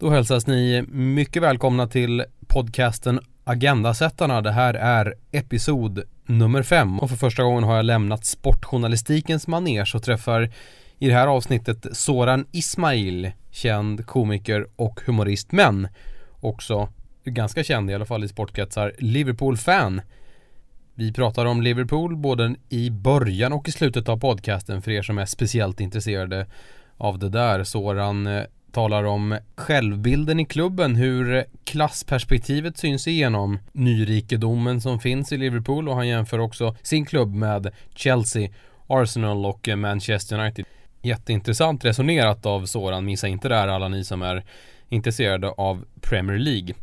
Då hälsas ni mycket välkomna till podcasten Agendasättarna. Det här är episod nummer fem och för första gången har jag lämnat sportjournalistikens manege och träffar i det här avsnittet Soran Ismail, känd komiker och humorist men också ganska känd i alla fall i sportkretsar, Liverpool-fan. Vi pratar om Liverpool både i början och i slutet av podcasten för er som är speciellt intresserade av det där. Soran talar om självbilden i klubben, hur klassperspektivet syns igenom nyrikedomen som finns i Liverpool och han jämför också sin klubb med Chelsea, Arsenal och Manchester United. Jätteintressant resonerat av Soran, missa inte det här alla ni som är intresserade av Premier League.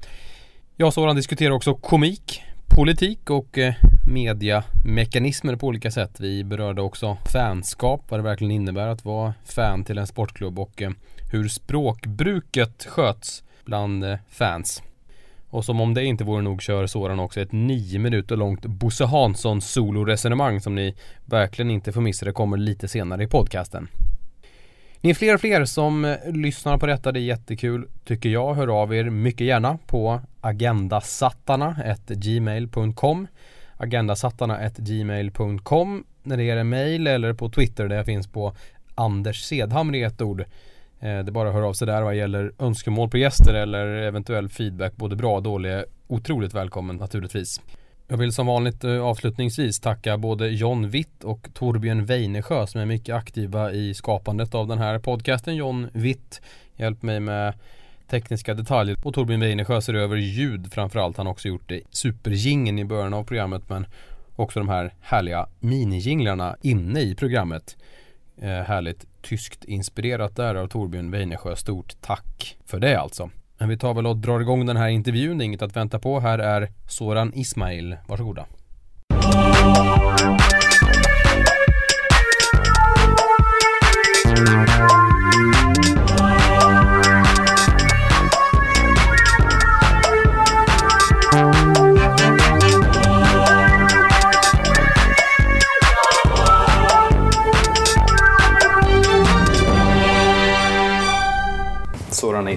Jag och Soran diskuterar också komik, politik och eh, mediamekanismer på olika sätt. Vi berörde också fanskap, vad det verkligen innebär att vara fan till en sportklubb och eh, hur språkbruket sköts bland eh, fans. Och som om det inte vore nog kör Soran också ett nio minuter långt Bosse Hansson soloresonemang som ni verkligen inte får missa. Det kommer lite senare i podcasten. Ni är fler och fler som eh, lyssnar på detta. Det är jättekul tycker jag. Hör av er mycket gärna på agendasattarna.gmail.com agendasattarna.gmail.com när det gäller mail eller på Twitter där jag finns på Anders Sedhamn i ett ord. Eh, det är bara att höra av sig där vad gäller önskemål på gäster eller eventuell feedback, både bra och dålig. Otroligt välkommen naturligtvis. Jag vill som vanligt eh, avslutningsvis tacka både John Witt och Torbjörn Weinesjö som är mycket aktiva i skapandet av den här podcasten. John Witt hjälper mig med tekniska detaljer och Torbjörn Weinesjö ser över ljud framförallt. Han har också gjort det superjingen i början av programmet men också de här härliga minijinglarna inne i programmet. Eh, härligt tyskt inspirerat där av Torbjörn Weinesjö. Stort tack för det alltså. Men vi tar väl och drar igång den här intervjun, inget att vänta på. Här är Soran Ismail. Varsågoda.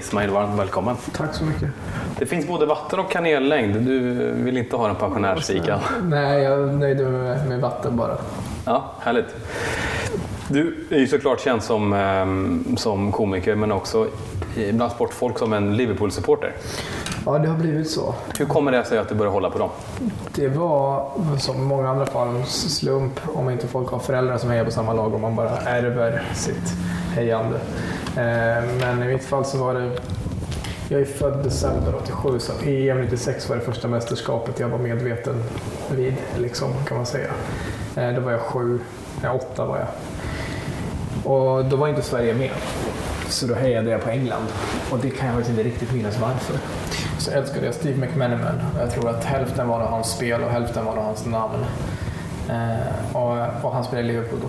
Ismail, varmt välkommen. Tack så mycket. Det finns både vatten och kanellängd. Du vill inte ha den pensionärsfika? Nej, jag nöjde mig med, med vatten bara. Ja, härligt. Du är ju såklart känd som, ehm, som komiker men också bland sportfolk som en Liverpool-supporter. Ja, det har blivit så. Hur kommer det sig att du började hålla på dem? Det var som många andra fall en slump om inte folk har föräldrar som hejar på samma lag och man bara ärver sitt hejande. Eh, men i mitt fall så var det jag är född december 87 så EM 96 var det första mästerskapet jag var medveten vid, liksom, kan man säga. Eh, då var jag sju, nej åtta var jag. Och då var inte Sverige med. Så då hejade jag på England. Och det kan jag faktiskt inte riktigt minnas varför. Så älskade jag Steve McManaman. Jag tror att hälften var hans spel och hälften var hans namn. Eh, och, och han spelade i Liverpool då.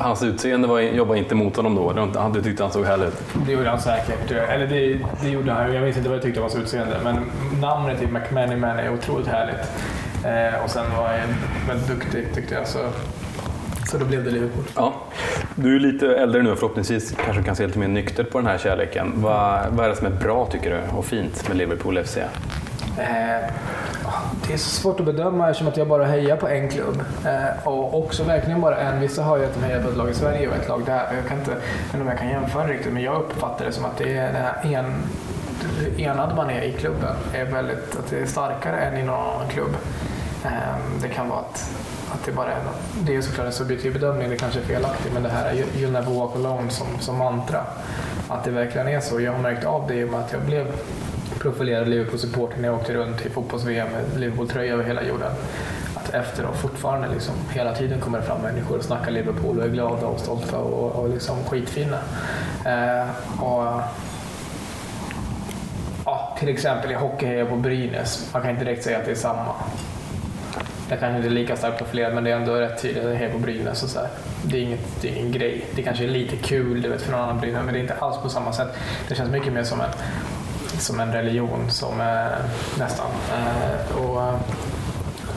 Hans utseende var, jobbade inte mot honom då? Eller? Du tyckte han såg härlig ut? Det gjorde han säkert. Eller det, det gjorde han. Jag minns inte vad jag tyckte om hans utseende. Men namnet till McManaman är otroligt härligt. Eh, och sen var han väldigt duktig tyckte jag. Så, så då blev det Liverpool. Ja. Du är lite äldre nu och förhoppningsvis kanske kan se lite mer nykter på den här kärleken. Vad, vad är det som är bra tycker du och fint med Liverpool FC? Eh, det är så svårt att bedöma eftersom att jag bara hejar på en klubb. Eh, och också verkligen bara en. Vissa har ju att de hejar på ett lag i Sverige och ett lag där. Jag kan inte, jag vet inte om jag kan jämföra riktigt, men jag uppfattar det som att det är den här en, enad man är i klubben. Är väldigt, att det är starkare än i någon annan klubb. Eh, det kan vara att, att det bara är något, Det är såklart en subjektiv bedömning, det kanske är felaktigt, men det här är You never walk alone som, som mantra. Att det verkligen är så. Jag har märkt av det i och med att jag blev profilerade Liverpool-supporter när jag åkte runt i fotbolls-VM med Liverpool-tröja över hela jorden. Att efter och fortfarande liksom, hela tiden kommer det fram människor och snackar Liverpool och är glada och stolta och, och liksom skitfina. Eh, och, ja, till exempel i hockey på Brynäs. Man kan inte direkt säga att det är samma. Det kanske inte är lika starkt profilerat men det är ändå rätt tydligt att det hejar på Brynäs. Och så här. Det, är inget, det är ingen grej. Det kanske är lite kul du vet, för någon annan Brynäs men det är inte alls på samma sätt. Det känns mycket mer som en som en religion som eh, nästan. Eh, och eh,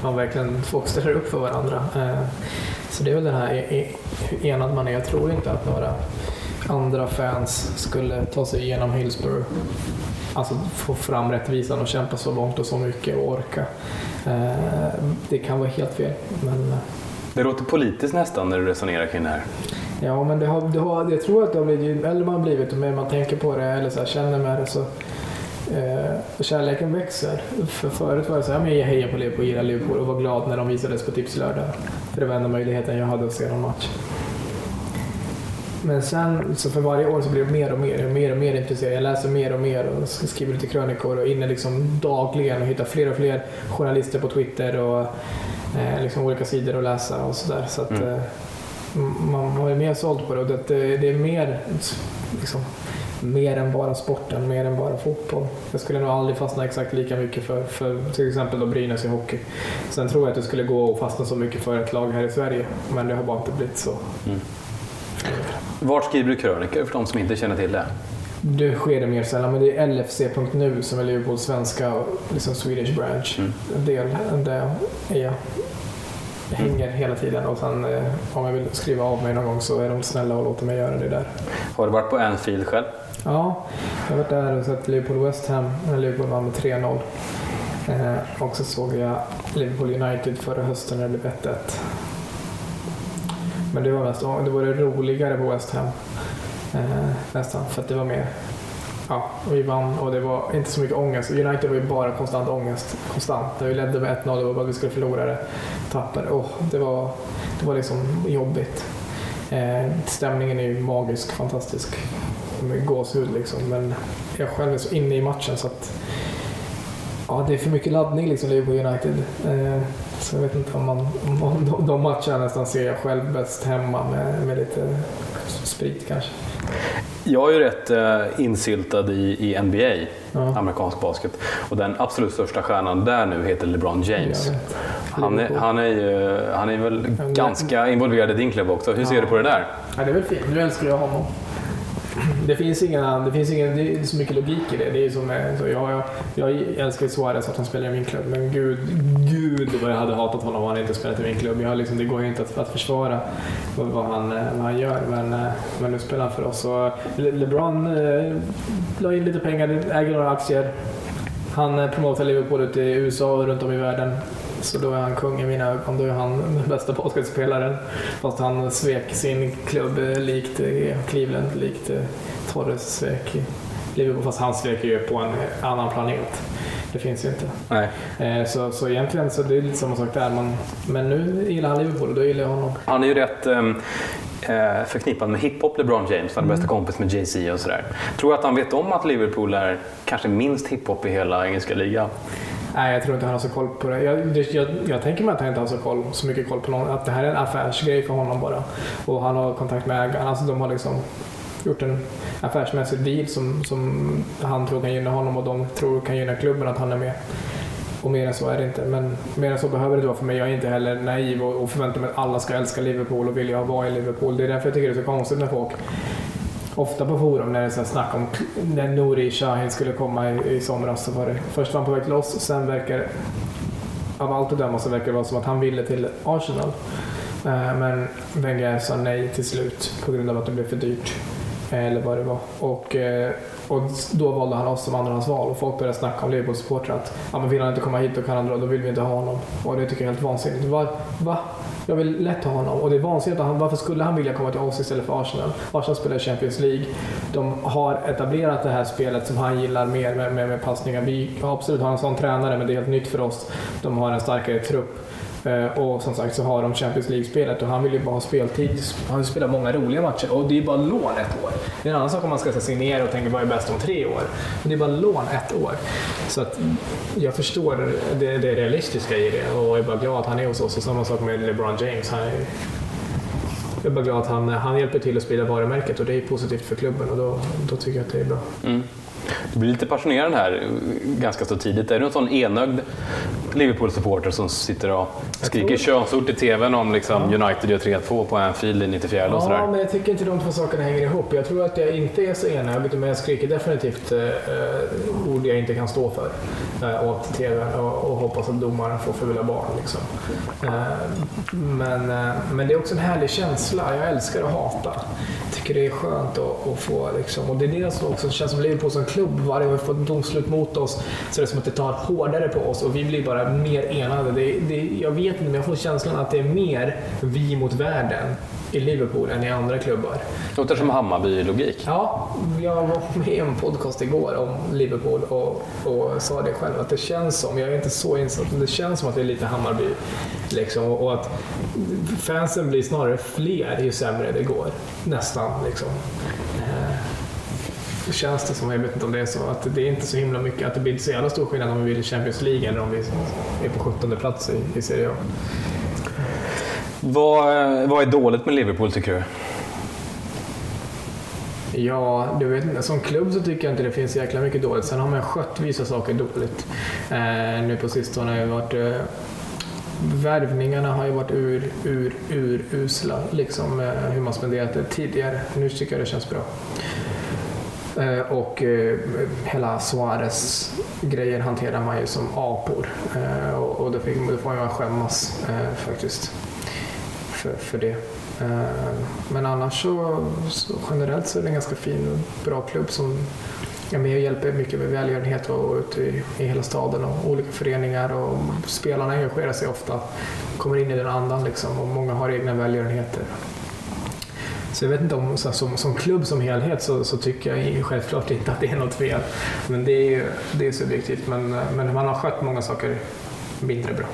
man verkligen folk ställer upp för varandra. Eh, så det är väl den här hur enad man är. Jag tror inte att några andra fans skulle ta sig igenom Hillsborough. Alltså få fram rättvisan och kämpa så långt och så mycket och orka. Det kan vara helt fel. Men, det låter politiskt nästan när du resonerar kring det här. Ja, men det har, det har, jag tror att det har blivit, ju äldre man blivit och mer man tänker på det eller så här, känner med det så eh, kärleken växer. För förut var det så här, jag hejar på Liverpool, gillar Liverpool och var glad när de visades på Tipslördag. För det var enda möjligheten jag hade att se någon match. Men sen, så för varje år så blir det mer och mer, jag är mer och mer intresserad. Jag läser mer och mer och skriver lite krönikor och inne liksom dagligen och hittar fler och fler journalister på Twitter och eh, liksom olika sidor att läsa och sådär. Så att, mm. eh, man ju mer sålt på det och det, det är mer, liksom, mer än bara sporten, mer än bara fotboll. Jag skulle nog aldrig fastna exakt lika mycket för, för till exempel då Brynäs i hockey. Sen tror jag att det skulle gå att fastna så mycket för ett lag här i Sverige, men det har bara inte blivit så. Mm. Vart skriver du krönikor för de som inte känner till det? Det sker det mer sällan, men det är LFC.nu som är Liverpools svenska liksom Swedish branch. Mm. Del, det är jag hänger hela tiden och sen eh, om jag vill skriva av mig någon gång så är de snälla och låter mig göra det där. Har du varit på Anfield själv? Ja, jag har varit där och sett Liverpool West Ham när Liverpool vann med 3-0. Eh, och så såg jag Liverpool United förra hösten när det blev 1-1. Men det var, mest, det var det roligare på West Ham. Eh, nästan, för att det var mer ja, vi vann och det var inte så mycket ångest. United var ju bara konstant ångest. Konstant. När vi ledde med 1-0 det var bara att vi skulle förlora det. Tappade. Oh, det, var, det var liksom jobbigt. Eh, stämningen är ju magisk, fantastisk. Med gåshud liksom. Men jag själv är så inne i matchen så att ja, det är för mycket laddning liksom Liverpool United. Eh, så jag vet inte om man, om de, de matcherna nästan ser jag själv bäst hemma med, med lite sprit kanske. Jag är ju rätt uh, insyltad i, i NBA, ja. amerikansk basket. Och den absolut största stjärnan där nu heter LeBron James. Han är, han, är ju, han är väl ganska involverad i din klubb också. Hur ser ja. du på det där? Ja, det är väl fint. Nu älskar jag honom det finns inga, det finns ingen, det är så mycket logik i det. det är som, så jag, jag, jag älskar Suarez att han spelar i min klubb, men gud, gud vad jag hade hatat honom om han inte spelat i min klubb. Jag liksom, det går ju inte att, att försvara vad, vad, han, eh, vad han gör, men, eh, men nu spelar han för oss. Och LeBron eh, la in lite pengar, äger några aktier. Han eh, promotar Liverpool ute i USA och runt om i världen. Så då är han kung i mina ögon. Då är han den bästa basketspelaren. Fast han svek sin klubb likt Cleveland, likt Torres svek Liverpool. Fast han svek ju på en annan planet. Det finns ju inte. Nej. Eh, så, så egentligen så det är lite samma sak där. Men, men nu gillar han Liverpool och då gillar jag honom. Han är ju rätt um, förknippad med hiphop, LeBron James. Han är mm. bästa kompis med Jay-Z och sådär. Tror att han vet om att Liverpool är kanske minst hiphop i hela engelska ligan? Nej, jag tror inte han har så koll på det. Jag, jag, jag tänker mig att han inte har så, koll, så mycket koll på någon. Att det här är en affärsgrej för honom bara. Och han har kontakt med ägaren. Alltså de har liksom gjort en affärsmässig deal som, som han tror kan gynna honom och de tror kan gynna klubben att han är med. Och mer än så är det inte. Men mer än så behöver det inte vara för mig. Jag är inte heller naiv och, och förväntar mig att alla ska älska Liverpool och vilja vara i Liverpool. Det är därför jag tycker det är så konstigt när folk ofta på forum när det är snack om när Nouri Shahin skulle komma i, i somras. Så var det, först var han på väg till oss, sen verkar av allt att döma så verkar det vara som att han ville till Arsenal. Eh, men Wenger sa nej till slut på grund av att det blev för dyrt. Eller vad det var. Och, eh, och då valde han oss som andrahandsval och folk började snacka om Liverpool-supportrar att ja, men vill han inte komma hit då kan han dra, då vill vi inte ha honom. Och det tycker jag är helt vansinnigt. Va? Va? Jag vill lätt ha honom och det är vansinnigt. Han, varför skulle han vilja komma till oss istället för Arsenal? Arsenal spelar i Champions League. De har etablerat det här spelet som han gillar mer med, med, med passningar. Vi absolut har en sån tränare men det är helt nytt för oss. De har en starkare trupp. Eh, och som sagt så har de Champions League-spelet och han vill ju bara ha speltid. Han vill spela många roliga matcher och det är bara lån ett år. Det är en annan sak om man ska signera och tänka vad är bäst om tre år. Men det är bara lån ett år. Så att jag förstår det, det realistiska i det och är bara glad att han är hos oss. Och samma sak med LeBron James. Han är, jag är bara glad att han, han hjälper till att sprida varumärket och det är positivt för klubben och då, då tycker jag att det är bra. Mm. Du blir lite passionerad här ganska så tidigt. Är du en sån enögd Liverpool-supporter som sitter och skriker könsord i TVn om liksom ja. United gör 3-2 på Anfield i 94 ja, och sådär? Ja, men jag tycker inte de två sakerna hänger ihop. Jag tror att jag inte är så enögd, men jag skriker definitivt eh, ord jag inte kan stå för eh, åt TVn och, och hoppas att domaren får förvilla barn. Liksom. Eh, men, eh, men det är också en härlig känsla. Jag älskar att hata tycker det är skönt att, att få liksom, och det är det som också känns som Liverpool som klubb. Varje gång vi får ett domslut mot oss så är det som att det tar hårdare på oss och vi blir bara mer enade. Det, det, jag vet inte men jag får känslan att det är mer vi mot världen i Liverpool än i andra klubbar. Låter som Hammarby-logik. Ja, jag var med i en podcast igår om Liverpool och, och sa det själv att det känns som, jag är inte så insatt, men det känns som att det är lite Hammarby. Liksom, och att fansen blir snarare fler ju sämre det går. Nästan liksom. Det känns det som, jag vet inte om det är så, att det är inte så himla mycket, att det blir inte så jävla stor skillnad om vi i Champions League eller om vi är på 17 plats i, i Serie A. Vad, vad är dåligt med Liverpool tycker du? Ja, du vet. Som klubb så tycker jag inte det finns jäkla mycket dåligt. Sen har man skött vissa saker dåligt. Eh, nu på sistone har ju varit... Eh, värvningarna har ju varit ur, ur, ur usla. Liksom eh, hur man spenderat det tidigare. Nu tycker jag det känns bra. Eh, och eh, hela Suarez-grejen hanterar man ju som apor. Eh, och, då, får man skämmas faktiskt för, för det. Men annars så, så, generellt så är det en ganska fin och bra klubb som är med och hjälper mycket med välgörenhet och ute i, i hela staden och olika föreningar och spelarna engagerar sig ofta, kommer in i den andan liksom och många har egna välgörenheter. Så jag vet inte om så, som, som klubb som helhet så, så, tycker jag självklart inte att det är något fel. Men det är, det är subjektivt. Men, men man har skött många saker mindre bra.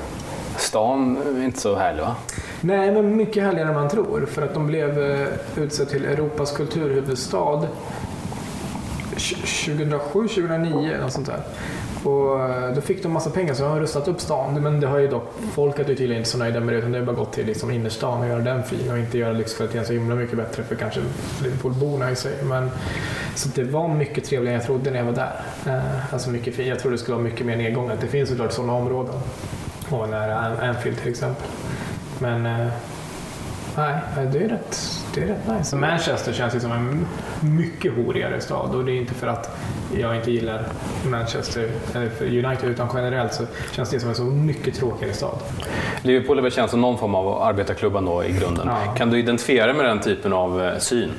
Stan är inte så härlig va? Nej, men mycket härligare än man tror. För att de blev eh, utsedd till Europas kulturhuvudstad 2007, 2009 något sånt där. Och eh, då fick de massa pengar så de har rustat upp stan. Men det har ju dock, folket är tydligen inte så nöjda med det utan det har bara gått till liksom innerstan och göra den fin och inte göra lyxkvaliteten så himla mycket bättre för kanske Liverpoolborna i sig. Men, så det var mycket trevligare än jag trodde när jag var där. Eh, alltså mycket fin. Jag trodde det skulle vara mycket mer nedgånget. Det finns såklart sådana områden. Och nära Anfield till exempel. Men eh, nej, det är, rätt, det är rätt nice. Manchester känns ju som en mycket horigare stad och det är inte för att jag inte gillar Manchester eller för United utan generellt så känns det som en så mycket tråkigare stad. Liverpool är väl känt som någon form av arbetarklubb ändå i grunden. Ja. Kan du identifiera dig med den typen av eh, syn?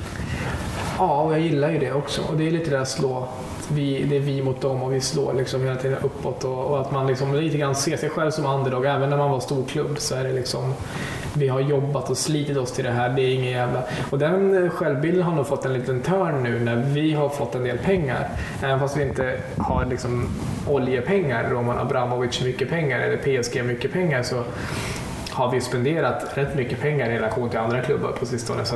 Ja, och jag gillar ju det också. Och det är lite det där slå vi, det är vi mot dem och vi slår liksom hela tiden uppåt. Och, och, att man liksom lite grann ser sig själv som underdog. Även när man var storklubb så är det liksom vi har jobbat och slitit oss till det här. Det är ingen jävla... Och den självbilden har nog fått en liten törn nu när vi har fått en del pengar. Även fast vi inte har liksom oljepengar, Roman Abramovic mycket pengar eller PSG mycket pengar så har vi spenderat rätt mycket pengar i relation till andra klubbar på sistone. Så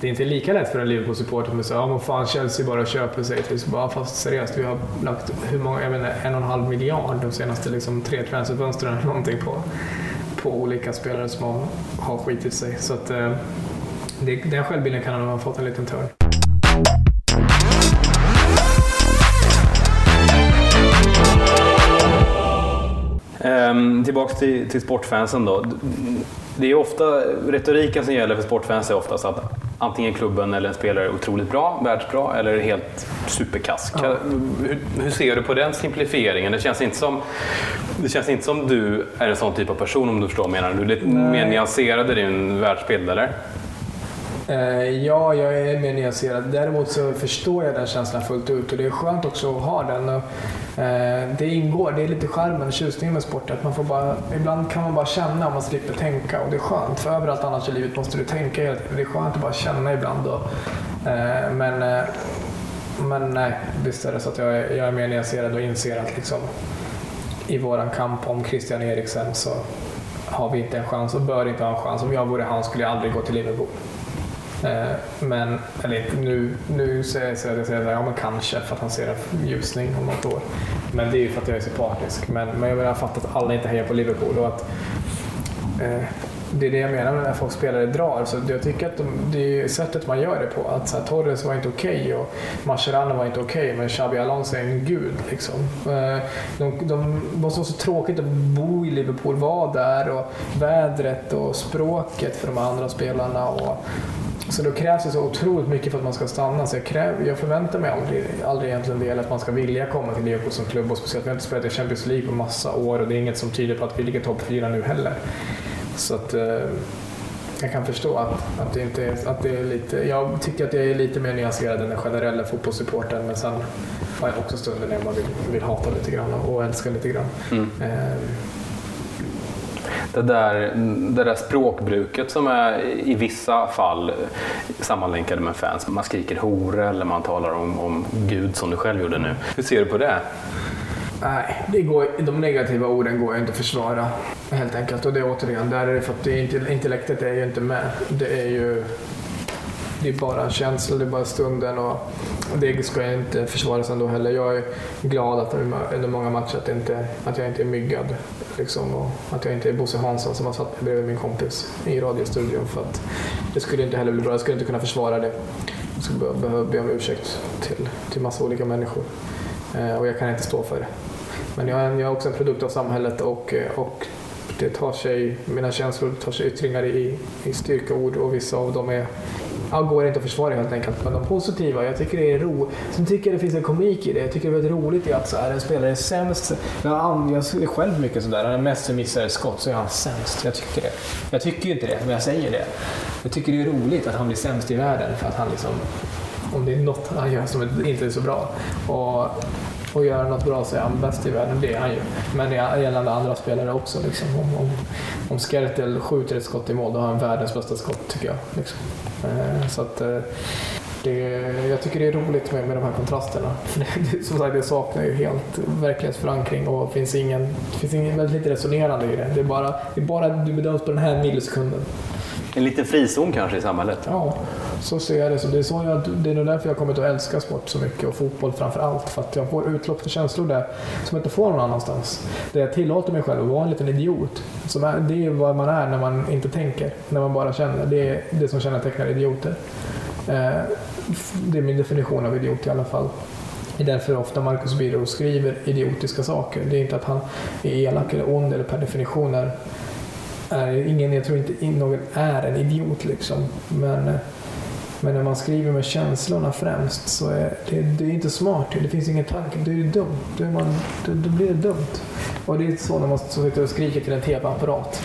det är inte lika lätt för en Liverpool-supporter att säga ja fan Chelsea bara köper sig till. Bara, fast seriöst, vi har lagt hur många, jag menar, en och en halv miljard de senaste liksom, tre transferfönstren eller någonting på, på olika spelare som har, skitit sig. Så att, eh, det, den självbilden kan ha fått en liten törn. Um, tillbaks till, till sportfansen då. Det är ofta, retoriken som gäller för sportfans är oftast att antingen klubben eller en spelare är otroligt bra, världsbra eller helt superkass. Ja. Hur, hur, ser du på den simplifieringen? Det känns, inte som, det känns inte som du är en sån typ av person om du förstår vad jag menar. Du är lite Nej. mer nyanserad i din världsbild, eller? Eh, ja, jag är mer nyanserad. Däremot så förstår jag den känslan fullt ut och det är skönt också att ha den. Och, eh, det ingår, det är lite charmen och tjusningen med sport. Att man får bara, ibland kan man bara känna och man slipper tänka och det är skönt. För överallt annars i livet måste du tänka hela tiden. Det är skönt att bara känna ibland. Och, eh, men, men nej, visst är det så att jag är, jag är mer nyanserad och inser att liksom, i våran kamp om Christian Eriksen så har vi inte en chans och bör inte ha en chans. Om jag vore han skulle jag aldrig gå till Liverpool. Eh, men, eller nu, nu säger jag att jag säger ja men kanske för att han ser en ljusning om något år. Men det är ju för att jag är sympatisk. Men, men jag menar fattat att alla inte hejar på Liverpool och att eh, det är det jag menar med när folk spelare drar. Så jag tycker att de, det är sättet man gör det på. Att så här, Torres var inte okej okay och Mascherano var inte okej okay, men Xabi Alonso är en gud. Liksom. Eh, de, de måste vara så tråkigt att bo i Liverpool, vara där och vädret och språket för de andra spelarna. Och, så då krävs det så otroligt mycket för att man ska stanna. Så jag, kräv, jag förväntar mig aldrig, aldrig egentligen det, att man ska vilja komma till Liverpool som klubb. Och speciellt, vi har inte spelat i Champions League på massa år och det är inget som tyder på att vi ligger topp fyra nu heller. Så att, eh, jag kan förstå att, att, det inte är, att det är lite... Jag tycker att jag är lite mer nyanserad än den generella fotbollssupporten men sen har jag också stunder när man vill, vill hata lite grann och älska lite grann. Mm. Eh, det där, det där språkbruket som är i vissa fall sammanlänkade med fans. Man skriker hora eller man talar om, om Gud som du själv gjorde nu. Hur ser du på det? Nej, det går, de negativa orden går inte att försvara helt enkelt. Och det är återigen, där är det för att det, intellektet är ju inte med. Det är ju det är bara känsla, det är bara stunden och det ska jag inte försvara sen då heller. Jag är glad att under många matcher att, inte, att jag inte är myggad. Liksom, och att jag inte är Bosse Hansson som har satt mig bredvid min kompis i radiostudion. För att det skulle inte heller bli bra. Jag skulle inte kunna försvara det. Jag skulle behöva be om ursäkt till, till massa olika människor. Eh, och jag kan inte stå för det. Men jag är, jag är också en produkt av samhället och, eh, och det tar sig, mina känslor tar sig yttringar i, i styrkeord och vissa av dem är ja, går inte att försvara helt enkelt. Men de positiva, jag tycker det är ro. Sen tycker jag det finns en komik i det. Jag tycker det är väldigt roligt i att så här, en spelare är sämst. Jag, ser själv mycket sådär. När Messi missar ett skott så är han sämst. Jag tycker det. Jag tycker inte det, men jag säger det. Jag tycker det är roligt att han blir sämst i världen för att han liksom om det är något han gör som inte är så bra. Och och göra något bra så är han bäst i världen. Det är han ju. Men gällande andra spelare också. Liksom. Om, om, om Skertel skjuter ett skott i mål, då har han världens bästa skott tycker jag. Liksom. Eh, så att, eh, det, jag tycker det är roligt med, med de här kontrasterna. Det, som sagt, det saknar ju helt verklighetsförankring och det finns ingen, finns ingen väldigt lite resonerande i det. Det är bara, det är bara du bedöms på den här millisekunden. En liten frizon kanske i samhället? Ja, så ser jag det. Så det, är så jag, det är nog därför jag kommit att älska sport så mycket och fotboll framför allt. För att jag får utlopp för känslor där som jag inte får någon annanstans. Där jag tillåter mig själv att vara en liten idiot. Som är, det är vad man är när man inte tänker, när man bara känner. Det är det som kännetecknar idioter. Eh, det är min definition av idiot i alla fall. Det är därför ofta Marcus Birro skriver idiotiska saker. Det är inte att han är elak eller ond eller per definition är är ingen, jag tror inte någon är en idiot liksom. Men, eh, men när man skriver med känslorna främst så är det, det är inte smart. Det finns ingen tanke. Det är dumt. Då, är man, då, då blir det dumt. Och det är så när man sitter och skriker till en tv-apparat.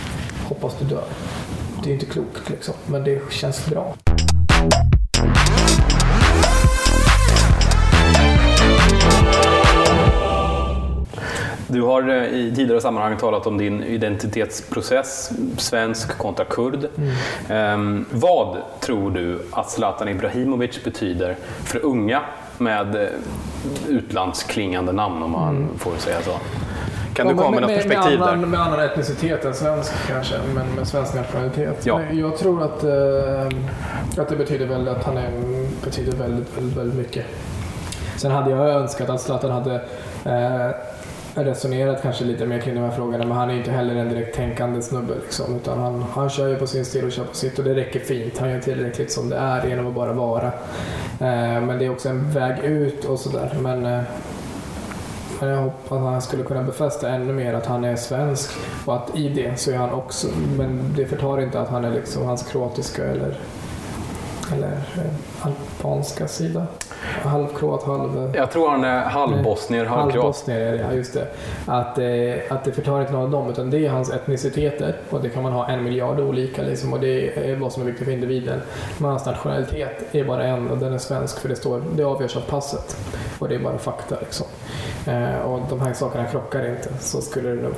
Hoppas du dör. Det är inte klokt liksom. Men det känns bra. Du har eh, i tidigare sammanhang talat om din identitetsprocess, svensk kontra kurd. Mm. Um, vad tror du att Zlatan Ibrahimovic betyder för unga med eh, utlandsklingande namn, om man mm. får säga så? Kan ja, du komma med, med något perspektiv med annan, där? Med annan etnicitet än svensk kanske, men med svensk nationalitet. Ja. Jag tror att, äh, att det betyder väl att han är, betyder väldigt, väldigt, väldigt mycket. Sen hade jag önskat att Zlatan hade äh, resonerat kanske lite mer kring de här frågorna men han är inte heller en direkt tänkande snubbe. Liksom, utan han, han kör ju på sin stil och kör på sitt och det räcker fint. Han gör tillräckligt som det är genom att bara vara. Eh, men det är också en väg ut och sådär. Men, eh, men jag hoppas att han skulle kunna befästa ännu mer att han är svensk och att i det så är han också, men det förtar inte att han är liksom hans kroatiska eller, eller eh, albanska sida halvkroat, halv... Jag tror han är halvbosnier, halvkroat. Halvbosnier ja just det. Att, eh, att det förtar inte någon av dem, utan det är hans etniciteter. Och det kan man ha en miljard olika liksom, och det är vad som är viktigt för individen. Men hans nationalitet är bara en och den är svensk för det, står, det avgörs av passet. Och det är bara fakta liksom. Eh, och de här sakerna krockar inte. Så skulle det nog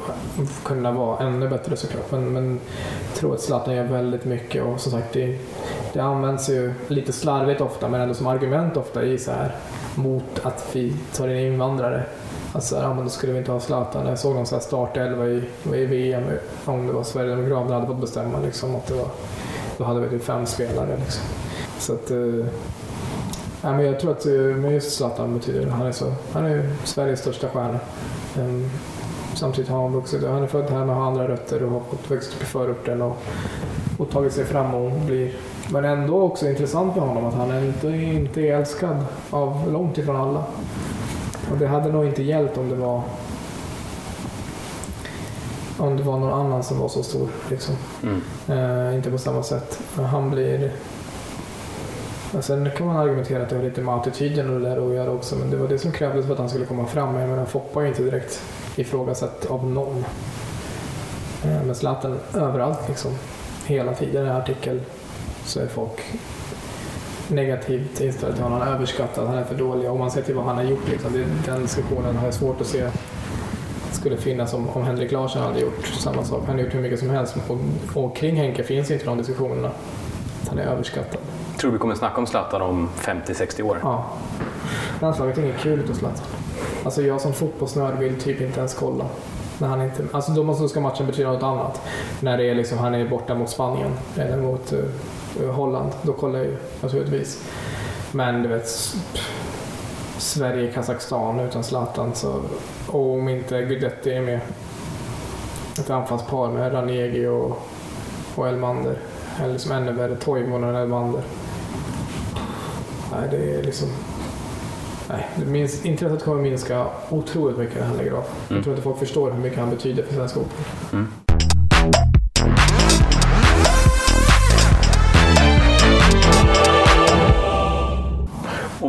kunna vara ännu bättre såklart. Men, men jag tror att Zlatan gör väldigt mycket och som sagt det, det används ju lite slarvigt ofta men ändå som argument ofta i så här, mot att vi tar in invandrare. Alltså, ja, men då skulle vi inte ha Zlatan. Jag såg någon startelva i, i VM om det var Sverigedemokraterna hade fått bestämma. Liksom, att det var, då hade vi typ fem spelare. Liksom. Så att, eh, ja, men jag tror att eh, men just Zlatan betyder han är, så, han är Sveriges största stjärna. Um, samtidigt har han vuxit, han är född här men har andra rötter och har växt upp i förorten och, och tagit sig fram och blir men ändå också intressant med honom att han inte, inte är älskad av långt ifrån alla. Och det hade nog inte hjälpt om det var om det var någon annan som var så stor. Liksom. Mm. Eh, inte på samma sätt. Han blir... Sen kan man argumentera att det har lite med attityden och det där att göra också, men det var det som krävdes för att han skulle komma fram. Jag menar, Foppa är inte direkt ifrågasatt av någon. Eh, men Zlatan överallt liksom. hela tiden i artikel så är folk negativt inställda till honom. Han är överskattad, han är för dålig. Om man ser till vad han har gjort, liksom, det, den diskussionen har jag svårt att se skulle finnas om, om Henrik Larsson hade gjort samma sak. Han har gjort hur mycket som helst och, och kring Henke finns inte de diskussionerna. Han är överskattad. Tror du vi kommer snacka om Zlatan om 50-60 år? Ja. Landslaget är inget kul utav Zlatan. Alltså jag som fotbollsnörd vill typ inte ens kolla. När han inte, alltså då måste ska matchen betyda något annat. När det är liksom, han är borta mot Spanien eller mot uh, Holland. Då kollar jag ju naturligtvis. Men du vet, Sverige-Kazakstan utan Zlatan så, och om inte Guidetti är med. Ett anfallspar med Ranegi och, och Elmander. Eller som ännu värre, Toivonen och Elmander. Nej, det är liksom... Nej, minst, intresset kommer minska otroligt mycket när han lägger av. Mm. Jag tror inte folk förstår hur mycket han betyder för svensk fotboll. Mm.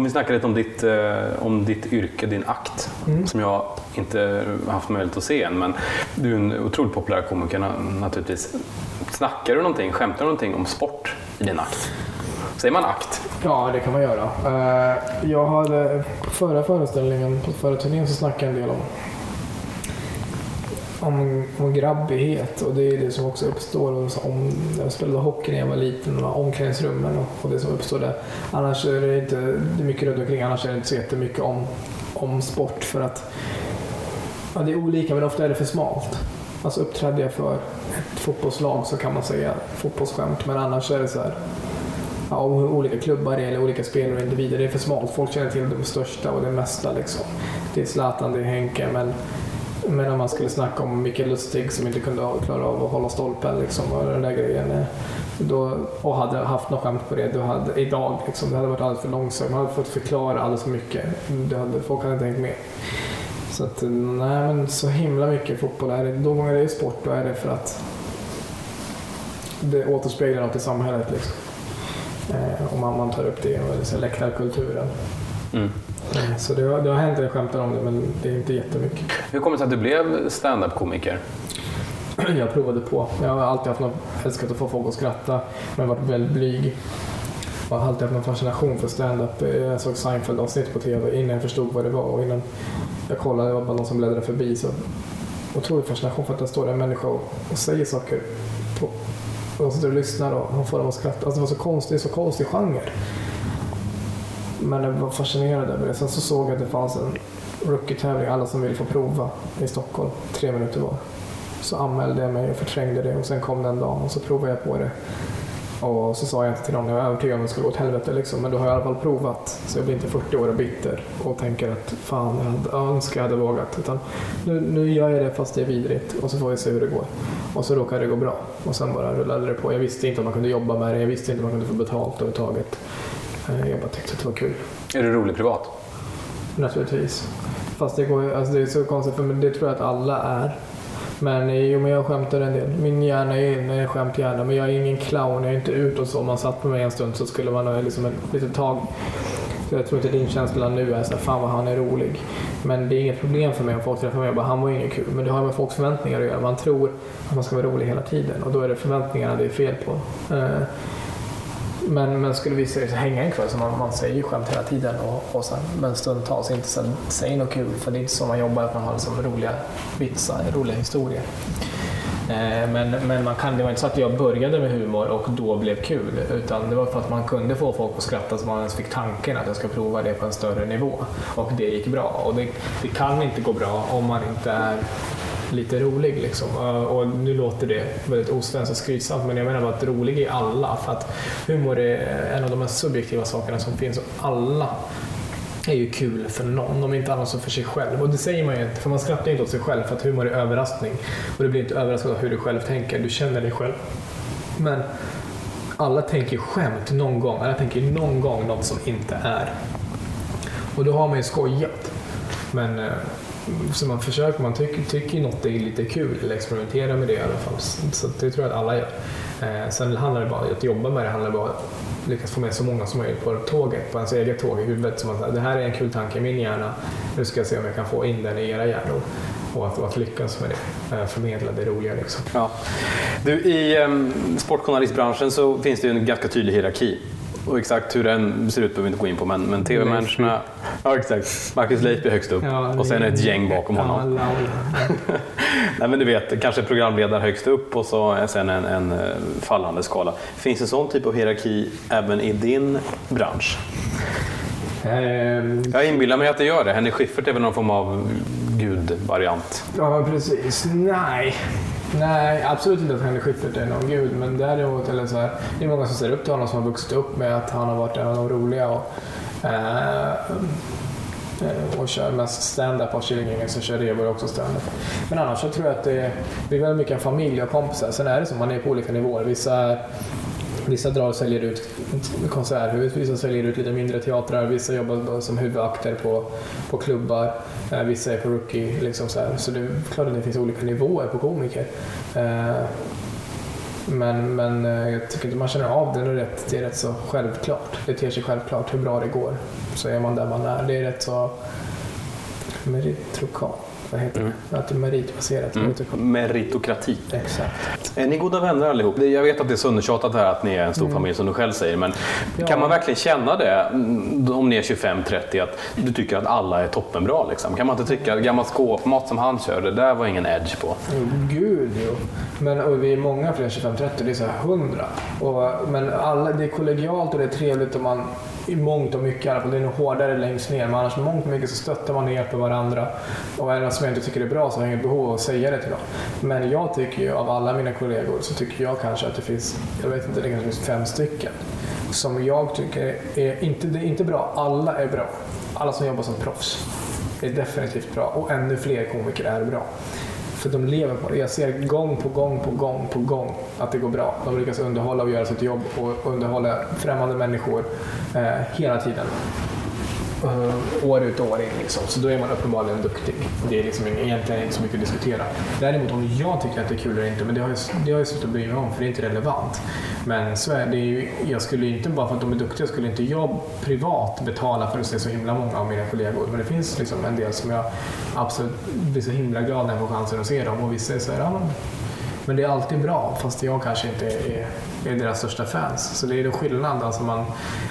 Vi snackar lite om ditt, eh, om ditt yrke, din akt, mm. som jag inte haft möjlighet att se än. Men du är en otroligt populär komiker naturligtvis. Snackar du någonting, skämtar du någonting om sport i din akt? Säger man akt? Ja, det kan man göra. Eh, jag hade på förra föreställningen, på förra turnén, så snackade jag en del om om, om grabbighet och det är det som också uppstår om, jag spelade hockey när jag var liten, och omklädningsrummen och, och det som uppstår där. Annars är det inte det är mycket runt omkring, annars är det inte så jättemycket om, om sport för att ja, det är olika men ofta är det för smalt. Alltså uppträdde jag för ett fotbollslag så kan man säga fotbollsskämt men annars är det så här ja, om hur olika klubbar är eller olika spelare och individer. Det är för smalt. Folk känner till de största och det mesta. Liksom. Det är Zlatan, det är Henke men men om man skulle snacka om Mikael Lustig som inte kunde klara av att hålla stolpen liksom, och den där grejen. Då, och hade haft något skämt på det då hade, idag. Liksom, det hade varit alldeles för långsamt. Man hade fått förklara alldeles för mycket. Det hade, folk hade inte hängt med. Så att, nej men så himla mycket fotboll är det. De gånger det är sport då är det för att det återspeglar något i samhället. Liksom. Eh, om man, man tar upp det och läktarkulturen. Mm. Så det har, det har hänt, jag skämtar om det, men det är inte jättemycket. Hur kommer det sig att du blev stand-up-komiker? Jag provade på. Jag har alltid haft något, älskat att få folk att skratta, men varit väldigt blyg. Jag har alltid haft någon fascination för stand-up. Jag såg Seinfeld-avsnitt på TV innan jag förstod vad det var och innan jag kollade, det var bara någon som bläddrade förbi. Så otrolig fascination för att det står en människa och, och säger saker på, och de sitter och lyssnar och han får dem att skratta. Alltså det var så konstigt, så konstig genre. Men jag var fascinerad över det. Sen så såg jag att det fanns en rookie-tävling, alla som ville få prova i Stockholm, tre minuter var. Så anmälde jag mig och förträngde det och sen kom den dagen och så provade jag på det. Och så sa jag inte till någon, jag var övertygad om att det skulle gå åt helvete liksom. Men då har jag i alla fall provat. Så jag blir inte 40 år och bitter och tänker att fan, jag, hade, jag önskar jag hade vågat. Utan nu, nu gör jag det fast det är vidrigt och så får vi se hur det går. Och så råkade det gå bra. Och sen bara rullade det på. Jag visste inte om man kunde jobba med det, jag visste inte om man kunde få betalt överhuvudtaget. Eh, jag bara tyckte att det var kul. Är du rolig privat? Naturligtvis. Fast det, går, alltså det är så konstigt, för det tror jag att alla är. Men, eh, jo, men jag skämtar en del. Min hjärna är en skämthjärna, men jag är ingen clown. Jag är inte utåt så. Om man satt på mig en stund så skulle man ha liksom ett litet tag. Så jag tror inte din känsla nu är så här, fan vad han är rolig. Men det är inget problem för mig om folk träffar mig och bara, han var inget kul. Men det har med folks förväntningar att göra. Man tror att man ska vara rolig hela tiden och då är det förväntningarna det är fel på. Men, men skulle vi se, hänga en kväll så man, man säger ju skämt hela tiden och, och sen, men stundtals inte sen, säger något kul för det är inte så man jobbar att man har liksom roliga vitsar, roliga historier. Eh, men, men man kan, det var inte så att jag började med humor och då blev kul utan det var för att man kunde få folk att skratta så man ens fick tanken att jag ska prova det på en större nivå och det gick bra. Och det, det kan inte gå bra om man inte är lite rolig. Liksom. Eh, och nu låter det väldigt osvenskt och skrytsamt men jag menar bara att rolig är alla. För att humor är en av de mest subjektiva sakerna som finns och alla är ju kul för någon, om inte annat så för sig själv. Och det säger man ju inte, för man skrattar inte åt sig själv för att humor är överraskning. Och du blir inte överraskad av hur du själv tänker, du känner dig själv. Men alla tänker skämt någon gång, alla tänker någon gång något som inte är. Och då har man ju skojat. Men eh, så man försöker, man tycker, tycker något är lite kul eller experimenterar med det i alla fall. Så det tror jag att alla gör. Eh, sen handlar det bara om att jobba med det, handlar bara om att lyckas få med så många som möjligt på tåget, på ens eget tåg i huvudet. Så man, det här är en kul tanke i min hjärna, nu ska jag se om jag kan få in den i era hjärnor. och att, att lyckas med det. Eh, förmedla det roliga liksom. Ja. Du, I um, sportjournalistbranschen så finns det ju en ganska tydlig hierarki. Och exakt hur den ser ut behöver vi inte gå in på, men, men tv-människorna... Ja, exakt. Marcus Leifby högst upp ja, och sen ett gäng bakom honom. Nej, men du vet, kanske programledare högst upp och så sen en, en eh, fallande skala. Finns det sån typ av hierarki även i din bransch? Um, jag inbillar mig att det gör det. Henrik Schyffert är väl någon form av gudvariant? Ja, precis. Nej, Nej, absolut inte att Henrik Schyffert är någon gud, men däremot eller så här, det är många som ser upp till honom som har vuxit upp med att han har varit en av de roliga. Och, eh, eh och kör mest stand-up av Killinggänget så kör Rheborg också stand-up. Men annars så tror jag att det är, det är väldigt mycket familj och kompisar. Sen är det så, man är på olika nivåer. Vissa Vissa drar och säljer ut konserthus, vissa säljer ut lite mindre teatrar, vissa jobbar som huvudakter på, på klubbar, eh, vissa är på rookie. Liksom så här. så det är klart att det finns olika nivåer på komiker. Eh, men, men eh, jag tycker inte man känner av det. Rätt, det är rätt så självklart. Det ter sig självklart hur bra det går. Så är man där man är. Det är rätt så meritokratiskt vad heter mm. det? Att det är meritbaserat. Mm. Meritokrati. Exakt. Är ni goda vänner allihop? Jag vet att det är söndertjatat här att ni är en stor mm. familj som du själv säger, men ja. kan man verkligen känna det mm, om ni är 25-30 att du tycker att alla är toppenbra? Liksom? Kan man inte tycka att gammal skåpmat som han kör, det där var ingen edge på? Oh, gud, jo. Men och vi är många fler 25-30, det är så här 100. Och, men alla, det är kollegialt och det är trevligt och man i mångt och mycket i alla fall. Det är nog hårdare längst ner, men annars mångt och mycket så stöttar man och hjälper varandra. Och är det något som jag inte tycker är bra så har jag inget behov av att säga det till dem. Men jag tycker ju, av alla mina kollegor, så tycker jag kanske att det finns, jag vet inte, det kanske finns fem stycken som jag tycker är, inte, det är inte bra. Alla är bra. Alla som jobbar som proffs är definitivt bra och ännu fler komiker är bra. För de lever på det. Jag ser gång på gång på gång på gång att det går bra. De lyckas underhålla och göra sitt jobb och underhålla främmande människor eh, hela tiden. Uh, år ut och år in. Liksom. Så då är man uppenbarligen duktig. Det är liksom egentligen inte så mycket att diskutera. Däremot om jag tycker att det är kul eller inte, men det har jag, det har jag slutat bry mig om för det är inte relevant. Men så är det ju, jag skulle inte, bara för att de är duktiga, skulle inte jag privat betala för att se så himla många av mina kollegor. Men det finns liksom en del som jag absolut blir så himla glad när jag får chansen att se dem och vissa är så här, ja, men det är alltid bra, fast jag kanske inte är, är deras största fans. Så det är en skillnad. Alltså man,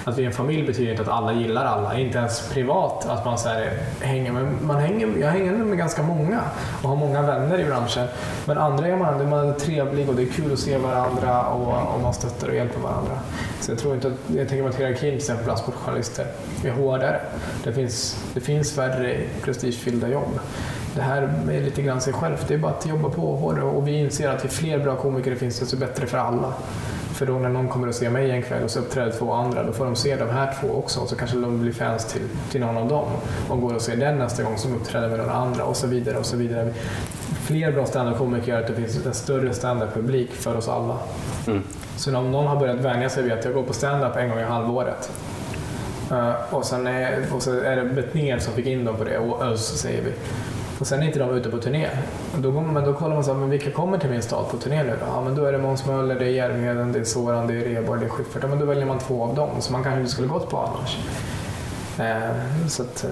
att vi är en familj betyder inte att alla gillar alla. Inte ens privat, att man så här, hänger med. Man hänger, jag hänger med ganska många och har många vänner i branschen. Men andra är man, man är trevlig och det är kul att se varandra och, och man stöttar och hjälper varandra. Så jag tror inte att, jag tänker mig att hierarkin till exempel bland sportjournalister är hårdare. Det finns, det finns färre prestigefyllda jobb det här är lite grann sig självt. Det är bara att jobba på hårdare och vi inser att ju fler bra komiker det finns desto bättre för alla. För då när någon kommer att se mig en kväll och så uppträder två andra, då får de se de här två också och så kanske de blir fans till, till någon av dem och går och ser den nästa gång som uppträder med någon andra och så vidare och så vidare. Fler bra standup-komiker gör att det finns en större standup-publik för oss alla. Mm. Så om någon har börjat vänja sig vid att jag går på standup en gång i halvåret Uh, och, sen är, och så är det Betnér som fick in dem på det och Özz säger vi. Och sen är inte de ute på turné. Då, men då kollar man så här, men vilka kommer till min stad på turné nu då? Ja, men då är det Måns Möller, det är Järvheden, det är Soran, det är Rheborg, det är Schyffert. Ja, men då väljer man två av dem som man kanske inte skulle gått på annars. Eh, så att, eh,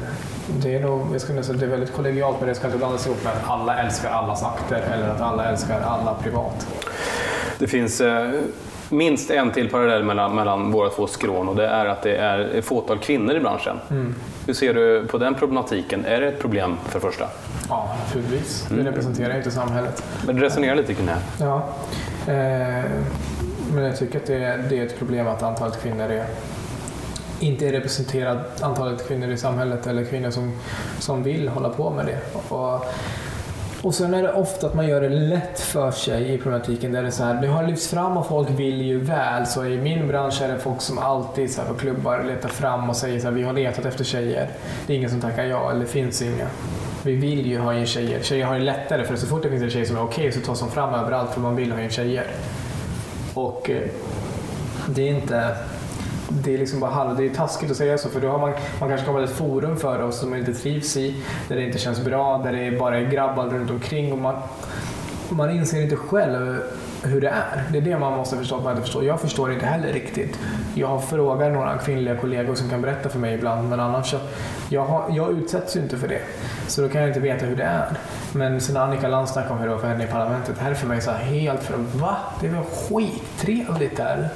det är nog, jag skulle säga det är väldigt kollegialt men det ska inte blandas ihop med att alla älskar allas akter eller att alla älskar alla privat. Det finns eh minst en till parallell mellan, mellan våra två skrån och det är att det är ett fåtal kvinnor i branschen. Mm. Hur ser du på den problematiken? Är det ett problem för första? Ja, naturligtvis. Mm. Vi representerar inte samhället. Men resonera lite kring det Ja. Eh, men jag tycker att det är, det är ett problem att antalet kvinnor är inte är representerat antalet kvinnor i samhället eller kvinnor som, som vill hålla på med det. Och och sen är det ofta att man gör det lätt för sig i problematiken. Där det, är så här, det har lyfts fram och folk vill ju väl. Så i min bransch är det folk som alltid så här, på klubbar letar fram och säger så här, vi har letat efter tjejer. Det är ingen som tackar ja, eller det finns inga. Vi vill ju ha in tjejer. Tjejer har det lättare för så fort det finns en tjej som är okej okay, så tas hon fram överallt för man vill ha in tjejer. Och eh, det är inte det är liksom bara halv, det är taskigt att säga så för då har man, man kanske skapat ett forum för oss som man inte trivs i, där det inte känns bra, där det bara är grabbar runt omkring och man, man inser inte själv hur det är. Det är det man måste förstå att man inte förstår. Jag förstår inte heller riktigt. Jag har frågat några kvinnliga kollegor som kan berätta för mig ibland men annars så, jag, har, jag utsätts ju inte för det. Så då kan jag inte veta hur det är. Men sen Annika Lantz snackade om hur det var för henne i parlamentet. Det här är för mig så här helt för va? Det var skittrevligt där.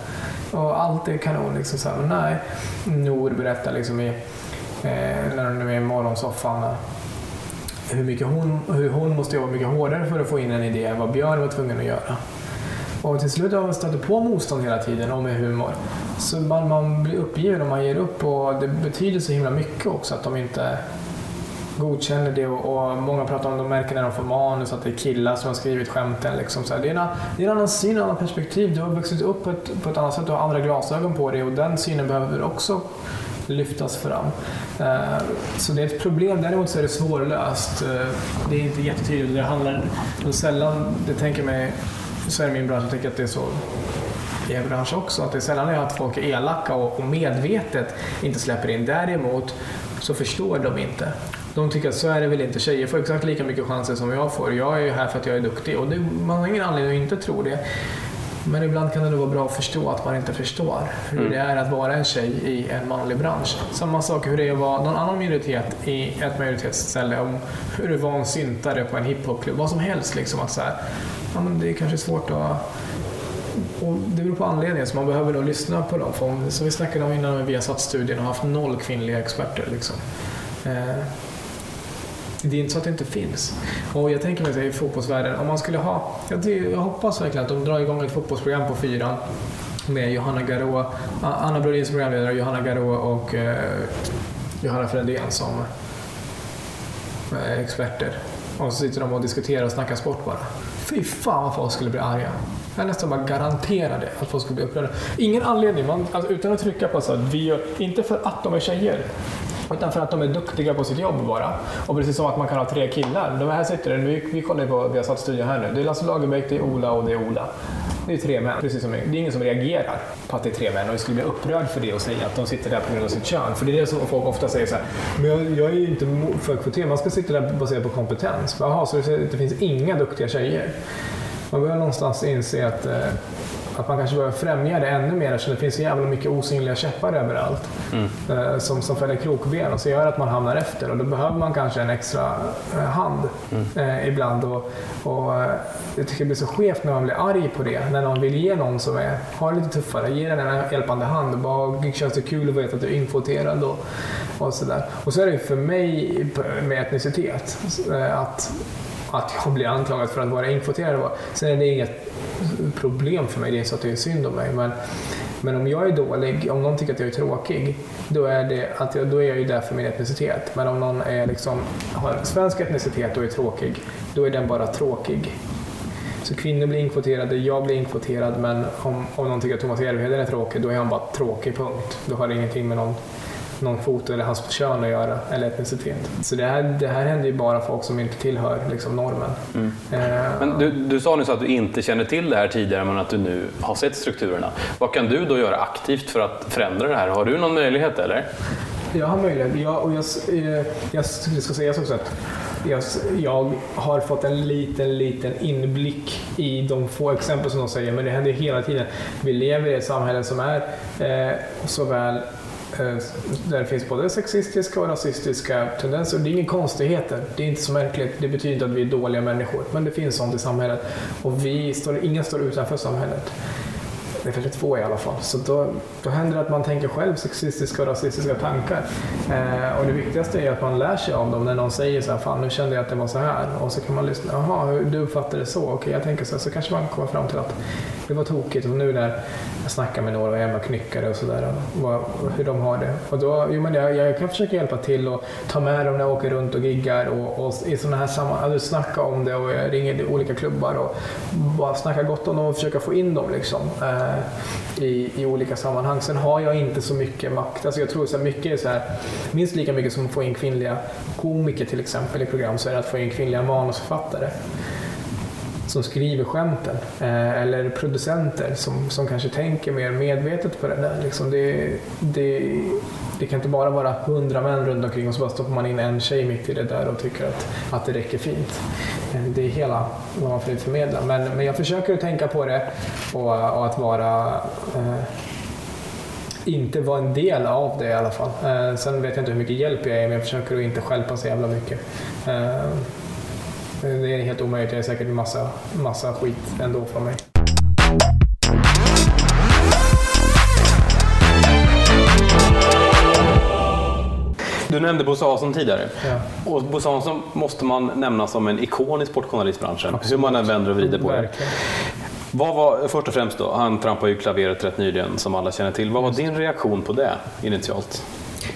Och allt är kanon liksom. Så här, men nej. Nor berättar liksom i, eh, när hon är med i morgonsoffan hur, mycket hon, hur hon måste jobba mycket hårdare för att få in en idé än vad Björn var tvungen att göra. Och till slut har man stött på motstånd hela tiden och med humor. Så man, man blir uppgiven och man ger upp och det betyder så himla mycket också att de inte godkänner det och, och många pratar om de märker när de får manus att det är killar som har skrivit skämten. Liksom så här. Det, är en, det är en annan syn, ett annat perspektiv. Du har vuxit upp på ett, på ett annat sätt, du har andra glasögon på dig och den synen behöver också lyftas fram. Eh, så det är ett problem. Däremot så är det svårlöst. Eh, det är inte jättetydligt. Det handlar sällan, det tänker mig, så är det min bransch, jag tycker att det är så i er bransch också, att det är sällan har att folk är elaka och, medvetet inte släpper in. Däremot så förstår de inte. De tycker att så är det väl inte. Tjejer får exakt lika mycket chanser som jag får. Jag är ju här för att jag är duktig och det, man har ingen anledning att inte tro det. Men ibland kan det vara bra att förstå att man inte förstår hur mm. det är att vara en tjej i en manlig bransch. Samma sak hur det är att vara någon annan minoritet i ett majoritetsställe. Om hur du var en syntare på en hiphopklubb. Vad som helst. Liksom, att så här, ja, men det är kanske svårt att och det beror på anledningen, så man behöver nog lyssna på dem. För som vi snackade om innan med Viasat-studien och haft noll kvinnliga experter. Liksom. Eh, det är inte så att det inte finns. Och jag tänker mig i fotbollsvärlden, om man skulle ha... Jag, jag hoppas verkligen att de drar igång ett fotbollsprogram på fyran med Johanna Garå, Anna Brodins programledare, Johanna Garå och eh, Johanna Fredén som eh, experter. Och så sitter de och diskuterar och snackar sport bara. Fy fan vad folk skulle bli arga. Jag nästan bara garanterar det, att folk skulle bli upprörda. Ingen anledning, man, alltså, utan att trycka på så att vi gör, inte för att de är tjejer, utan för att de är duktiga på sitt jobb bara. Och precis som att man kan ha tre killar. De här sitter vi, vi kollar på, vi har satt studion här nu. Det är Lasse Lagerbäck, det är Ola och det är Ola. Det är tre män. Precis som, det är ingen som reagerar på att det är tre män och jag skulle bli upprörd för det och säga att de sitter där på grund av sitt kön. För det är det som folk ofta säger så här, men jag, jag är ju inte för kvotering, man ska sitta där baserat på kompetens. Jaha, så det, det finns inga duktiga tjejer? Man behöver någonstans inse att eh, att man kanske behöver främja det ännu mer eftersom det finns så jävla mycket osynliga käppar överallt mm. Eh, som, som fäller krokben och så gör att man hamnar efter och då behöver man kanske en extra eh, hand mm. eh, ibland. Och, och jag tycker det blir så skevt när man blir arg på det, när någon vill ge någon som är, har lite tuffare, ge den en hjälpande hand. Bara, känns det kul att veta att du är inkvoterad och, och sådär. Och så är det för mig med etnicitet. Att att jag blir anklagad för att vara inkvoterad. Sen är det inget problem för mig, det är så att det är synd om mig. Men, men om jag är dålig, om någon tycker att jag är tråkig, då är, det att jag, då är jag ju där för min etnicitet. Men om någon är liksom, har svensk etnicitet och är tråkig, då är den bara tråkig. Så kvinnor blir inkvoterade, jag blir inkvoterad, men om, om någon tycker att Thomas Järvheden är tråkig, då är han bara tråkig, punkt. Då har det ingenting med någon någon foto eller hans kön att göra, eller etnicitet. Så det här, det här händer ju bara folk som inte tillhör liksom, normen. Mm. Eh, men du, du sa nyss att du inte kände till det här tidigare, men att du nu har sett strukturerna. Vad kan du då göra aktivt för att förändra det här? Har du någon möjlighet eller? Jag har möjlighet. Jag, och jag, jag, jag ska säga också att jag, jag, har fått en liten, liten inblick i de få exempel som de säger, men det händer hela tiden. Vi lever i ett samhälle som är eh, såväl Eh, Eh, där det finns både sexistiska och rasistiska tendenser. Det är inga konstigheter. Det är inte så märkligt. Det betyder inte att vi är dåliga människor. Men det finns sånt i samhället. Och vi står, ingen står utanför samhället. Det är väldigt få i alla fall. Så då, då händer det att man tänker själv sexistiska och rasistiska tankar. Eh, och det viktigaste är att man lär sig av dem när någon säger så här, fan nu kände jag att det var så här. Och så kan man lyssna, jaha, du uppfattar det så, okej jag tänker så här. Så kanske man kommer fram till att det var tokigt. Och nu när jag snackar med några Emma Knyckare och sådär, hur de har det. Och då, jo, men jag, jag kan försöka hjälpa till och ta med dem när jag åker runt och giggar och, och i sådana här sammanhang, alltså, snacka om det och jag ringer till olika klubbar och bara snacka gott om dem och försöka få in dem liksom. Eh, Eh, i, i olika sammanhang. Sen har jag inte så mycket makt. Alltså jag tror så mycket är så här, minst lika mycket som att få in kvinnliga komiker till exempel i program så är det att få in kvinnliga manusförfattare som skriver skämten. Eh, eller producenter som, som kanske tänker mer medvetet på det där. Liksom det, det, det kan inte bara vara hundra män runt omkring och så bara stoppar man in en tjej mitt i det där och tycker att, att det räcker fint. Eh, det är hela vad man vill förmedla. Men, men jag försöker att tänka på det och, och att vara eh, inte vara en del av det i alla fall. Eh, sen vet jag inte hur mycket hjälp jag är men jag försöker att inte skälpa så jävla mycket. Eh, Det är helt omöjligt. Det är säkert en massa, massa skit ändå från mig. Du nämnde Bosse Hansson tidigare. Ja. Och Bosse Hansson måste man nämna som en ikon i sportjournalistbranschen. Hur man än vänder och vrider på det. Vad var, först och främst då, han trampade ju klaveret rätt nyligen som alla känner till. Vad var din reaktion på det initialt?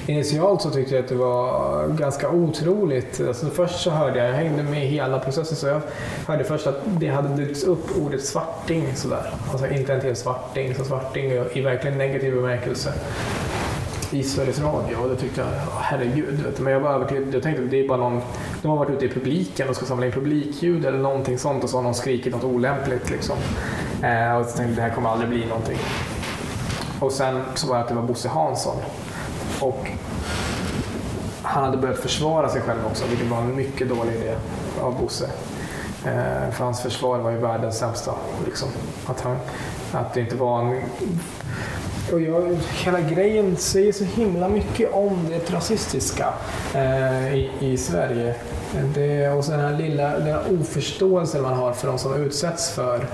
Initialt så tyckte jag att det var ganska otroligt. Alltså först så hörde jag, jag hängde med i hela processen, så jag hörde först att det hade dykt upp ordet svarting sådär. Alltså inte en till svarting, så svarting i verkligen negativ bemärkelse i Sveriges Radio och då tyckte jag, herregud. vet du." Men jag var övertygad, jag tänkte att det är bara någon, de har varit ute i publiken och ska samla in publikljud eller någonting sånt och så har någon skrikit något olämpligt liksom. Eh, och så tänkte jag, det här kommer aldrig bli någonting. Och sen så var det att det var Bosse Hansson. Och han hade börjat försvara sig själv också, vilket var en mycket dålig idé av Bosse. Eh, för hans försvar var ju världens sämsta. Liksom. Att, han, att det inte var en... Och jag, hela grejen säger så himla mycket om det rasistiska eh, i, i Sverige. Det, och så den här lilla den här oförståelsen man har för de som utsätts för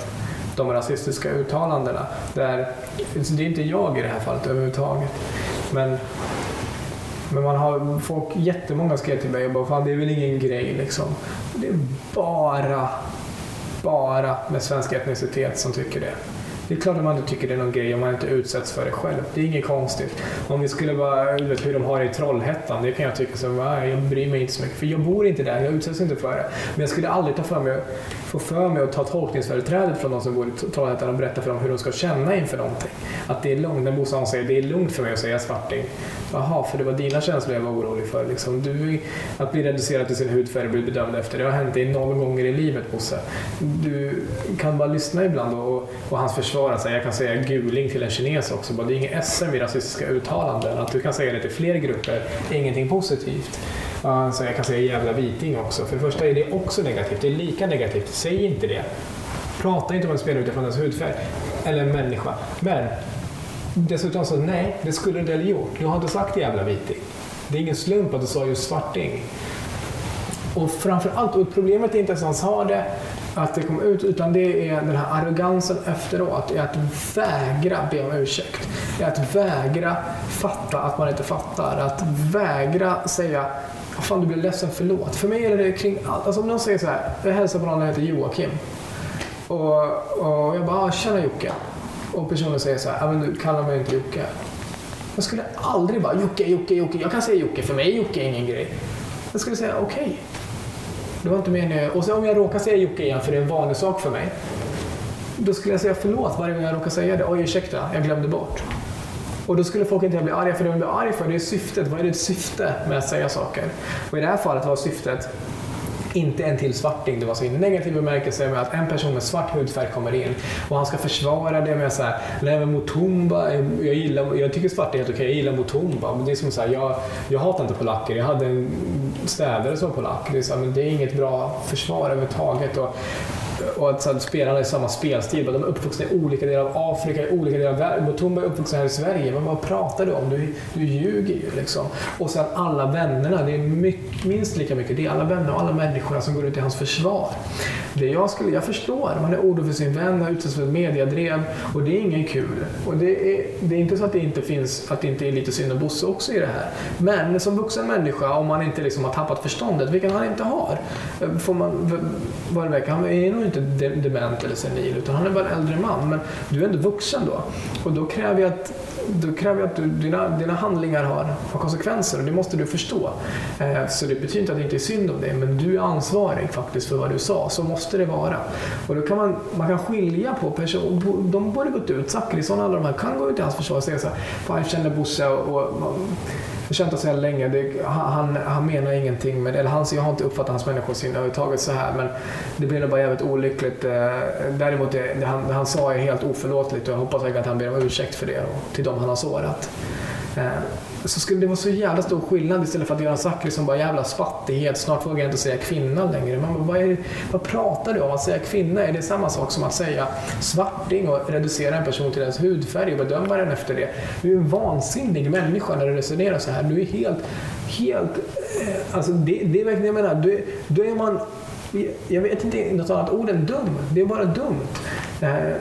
de rasistiska uttalandena. Där, det är inte jag i det här fallet överhuvudtaget. Men men man har folk, jättemånga skrev till mig och bara fan det är väl ingen grej liksom. Det är bara, bara med svensk etnicitet som tycker det. Det är klart att man inte tycker det är någon grej om man inte utsätts för det själv. Det är inget konstigt. Om vi skulle bara, vet hur de har det i Trollhättan, det kan jag tycka som, nej, jag bryr mig inte så mycket. För jag bor inte där, jag utsätts inte för det. Men jag skulle aldrig ta för mig, få för mig att ta tolkningsföreträdet från de som bor i Trollhättan och berätta för dem hur de ska känna inför någonting. Att det är lugnt, när Bosse säger det är lugnt för mig att säga svarting. Jaha, för det var dina känslor jag var orolig för. Liksom. Du, att bli reducerad till sin hudfärg och bli bedömd efter, det har hänt dig noll gånger i livet Bosse. Du kan bara lyssna ibland och, och hans försvar, alltså, jag kan säga guling till en kines också. Bara, det är inget SM i rasistiska uttalanden. Att du kan säga det till fler grupper ingenting positivt. Alltså, jag kan säga jävla viting också. För det första är det också negativt. Det är lika negativt. Säg inte det. Prata inte om en spelare utifrån hans hudfärg. Eller en människa. Men dessutom så nej, det skulle du ha gjort. Du har inte sagt jävla viting. Det är ingen slump att du sa just svarting. Och framför allt, och problemet är inte ens att han sa det, att det kom ut, utan det är den här arrogansen efteråt. Är att vägra be om ursäkt. Är att vägra fatta att man inte fattar. Att vägra säga fan du blir ledsen, förlåt. För mig är det kring allt. Alltså om någon säger så här, jag hälsar på någon som heter Joakim. Och, och jag bara, ah, tjena Jocke. Och personen säger så här, men du kallar mig inte Jocke. Jag skulle aldrig bara, Jocke, Jocke, Jocke. Jag kan säga Jocke, för mig är Jocke ingen grej. Jag skulle säga, okej. Det var inte meningen. Och sen om jag råkar säga Jocke igen, för det är en vanlig sak för mig. Då skulle jag säga förlåt varje gång jag råkar säga det. Oj, ursäkta, jag glömde bort. Och då skulle folk inte bli arga för det de blir arga för. Det är syftet. Vad är ditt syfte med att säga saker? Och i det här fallet var syftet inte en till svarting. Det var så i negativ bemärkelse med att en person med svart hudfärg kommer in och han ska försvara det med så här, nej men Mutumba, jag, gillar, jag tycker svart är helt okej, jag gillar Mutumba. Men det är som så här, jag, jag hatar inte polacker, jag hade en städare som var polack. Det är, så här, men det är inget bra försvar överhuvudtaget. Och, och att så här, spelarna är samma spelstil, de är uppvuxna i olika delar av Afrika, i olika delar av världen. Mutumba är uppvuxen här i Sverige, men vad pratar du om? Du, du ljuger ju liksom. Och sen alla vännerna, det är mycket, minst lika mycket det. är Alla vänner och alla människorna som går ut i hans försvar. Det jag, skulle, jag förstår, man är orolig för sin vän, har utsatts för ett mediedrev och det är ingen kul. Och det är, det är inte så att det inte finns, att det inte är lite synd om Bosse också i det här. Men som vuxen människa, om man inte liksom har tappat förståndet, vilket han inte har, får man vad det verkar, Han är nog inte dement eller senil, utan han är bara en äldre man. Men du är ändå vuxen då. Och då kräver jag att då kräver jag att du, dina, dina handlingar har, har konsekvenser och det måste du förstå. Eh, så det betyder inte att det inte är synd om dig, men du är ansvarig faktiskt för vad du sa. Så måste det vara. Och då kan man, man kan skilja på personer. De borde gått ut, Zachrisson och alla de här kan gå ut i hans försvar och säga så här, fan jag känner Bosse och, och har känt oss så här länge. Det, han, han menar ingenting med eller han, Jag har inte uppfattat hans människosyn överhuvudtaget så här. Men det blev nog bara jävligt olyckligt. Eh, däremot det, det, han, det han sa är helt oförlåtligt och jag hoppas verkligen att han ber om ursäkt för det och till dem han har sårat. Eh, så skulle det vara så jävla stor skillnad istället för att Göran Zachrisson liksom bara jävla fattighet Snart vågar jag inte säga kvinna längre. Men vad, är det, vad pratar du om? Att säga kvinna, är det samma sak som att säga svarting och reducera en person till dess hudfärg och bedöma den efter det? Du är en vansinnig människa när du resonerar så här. Du är helt, helt... Eh, alltså det, det är verkligen, jag menar, du, då är man jag vet inte något annat ord än dum. Det är bara dumt. Eh,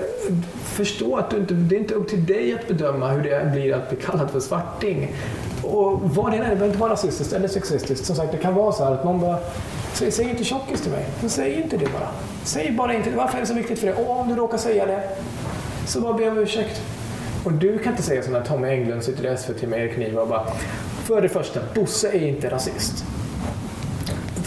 Förstå att du inte, det är inte upp till dig att bedöma hur det blir att bli kallad för svarting. Och vad det är, det behöver inte vara rasistiskt eller sexistiskt. Som sagt, det kan vara så här att någon bara Säg, säg inte tjockis till mig. Men säg inte det bara. Säg bara inte. Varför är det så viktigt för dig? Och om du råkar säga det, så bara be om ursäkt. Och du kan inte säga som när Tommy Englund sitter i SVT med Erik Niva och bara För det första, Bosse är inte rasist.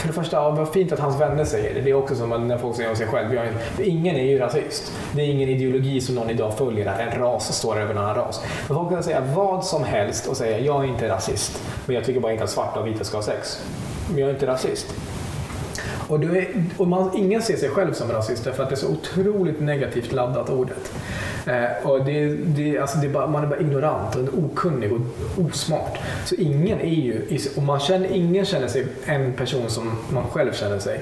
För det första, ja, vad fint att hans vänner säger det. Det är också som när folk säger om sig själv. ingen är ju rasist. Det är ingen ideologi som någon idag följer att en ras står över en annan ras. Men folk kan säga vad som helst och säga jag är inte rasist. Men jag tycker bara inte att svarta och vita ska ha sex. Men jag är inte rasist. Och, är, och man, ingen ser sig själv som rasist för att det är så otroligt negativt laddat ordet. Eh, och det, det, alltså det är bara, man är bara ignorant och okunnig och osmart. Så ingen är ju, och man känner, ingen känner sig en person som man själv känner sig.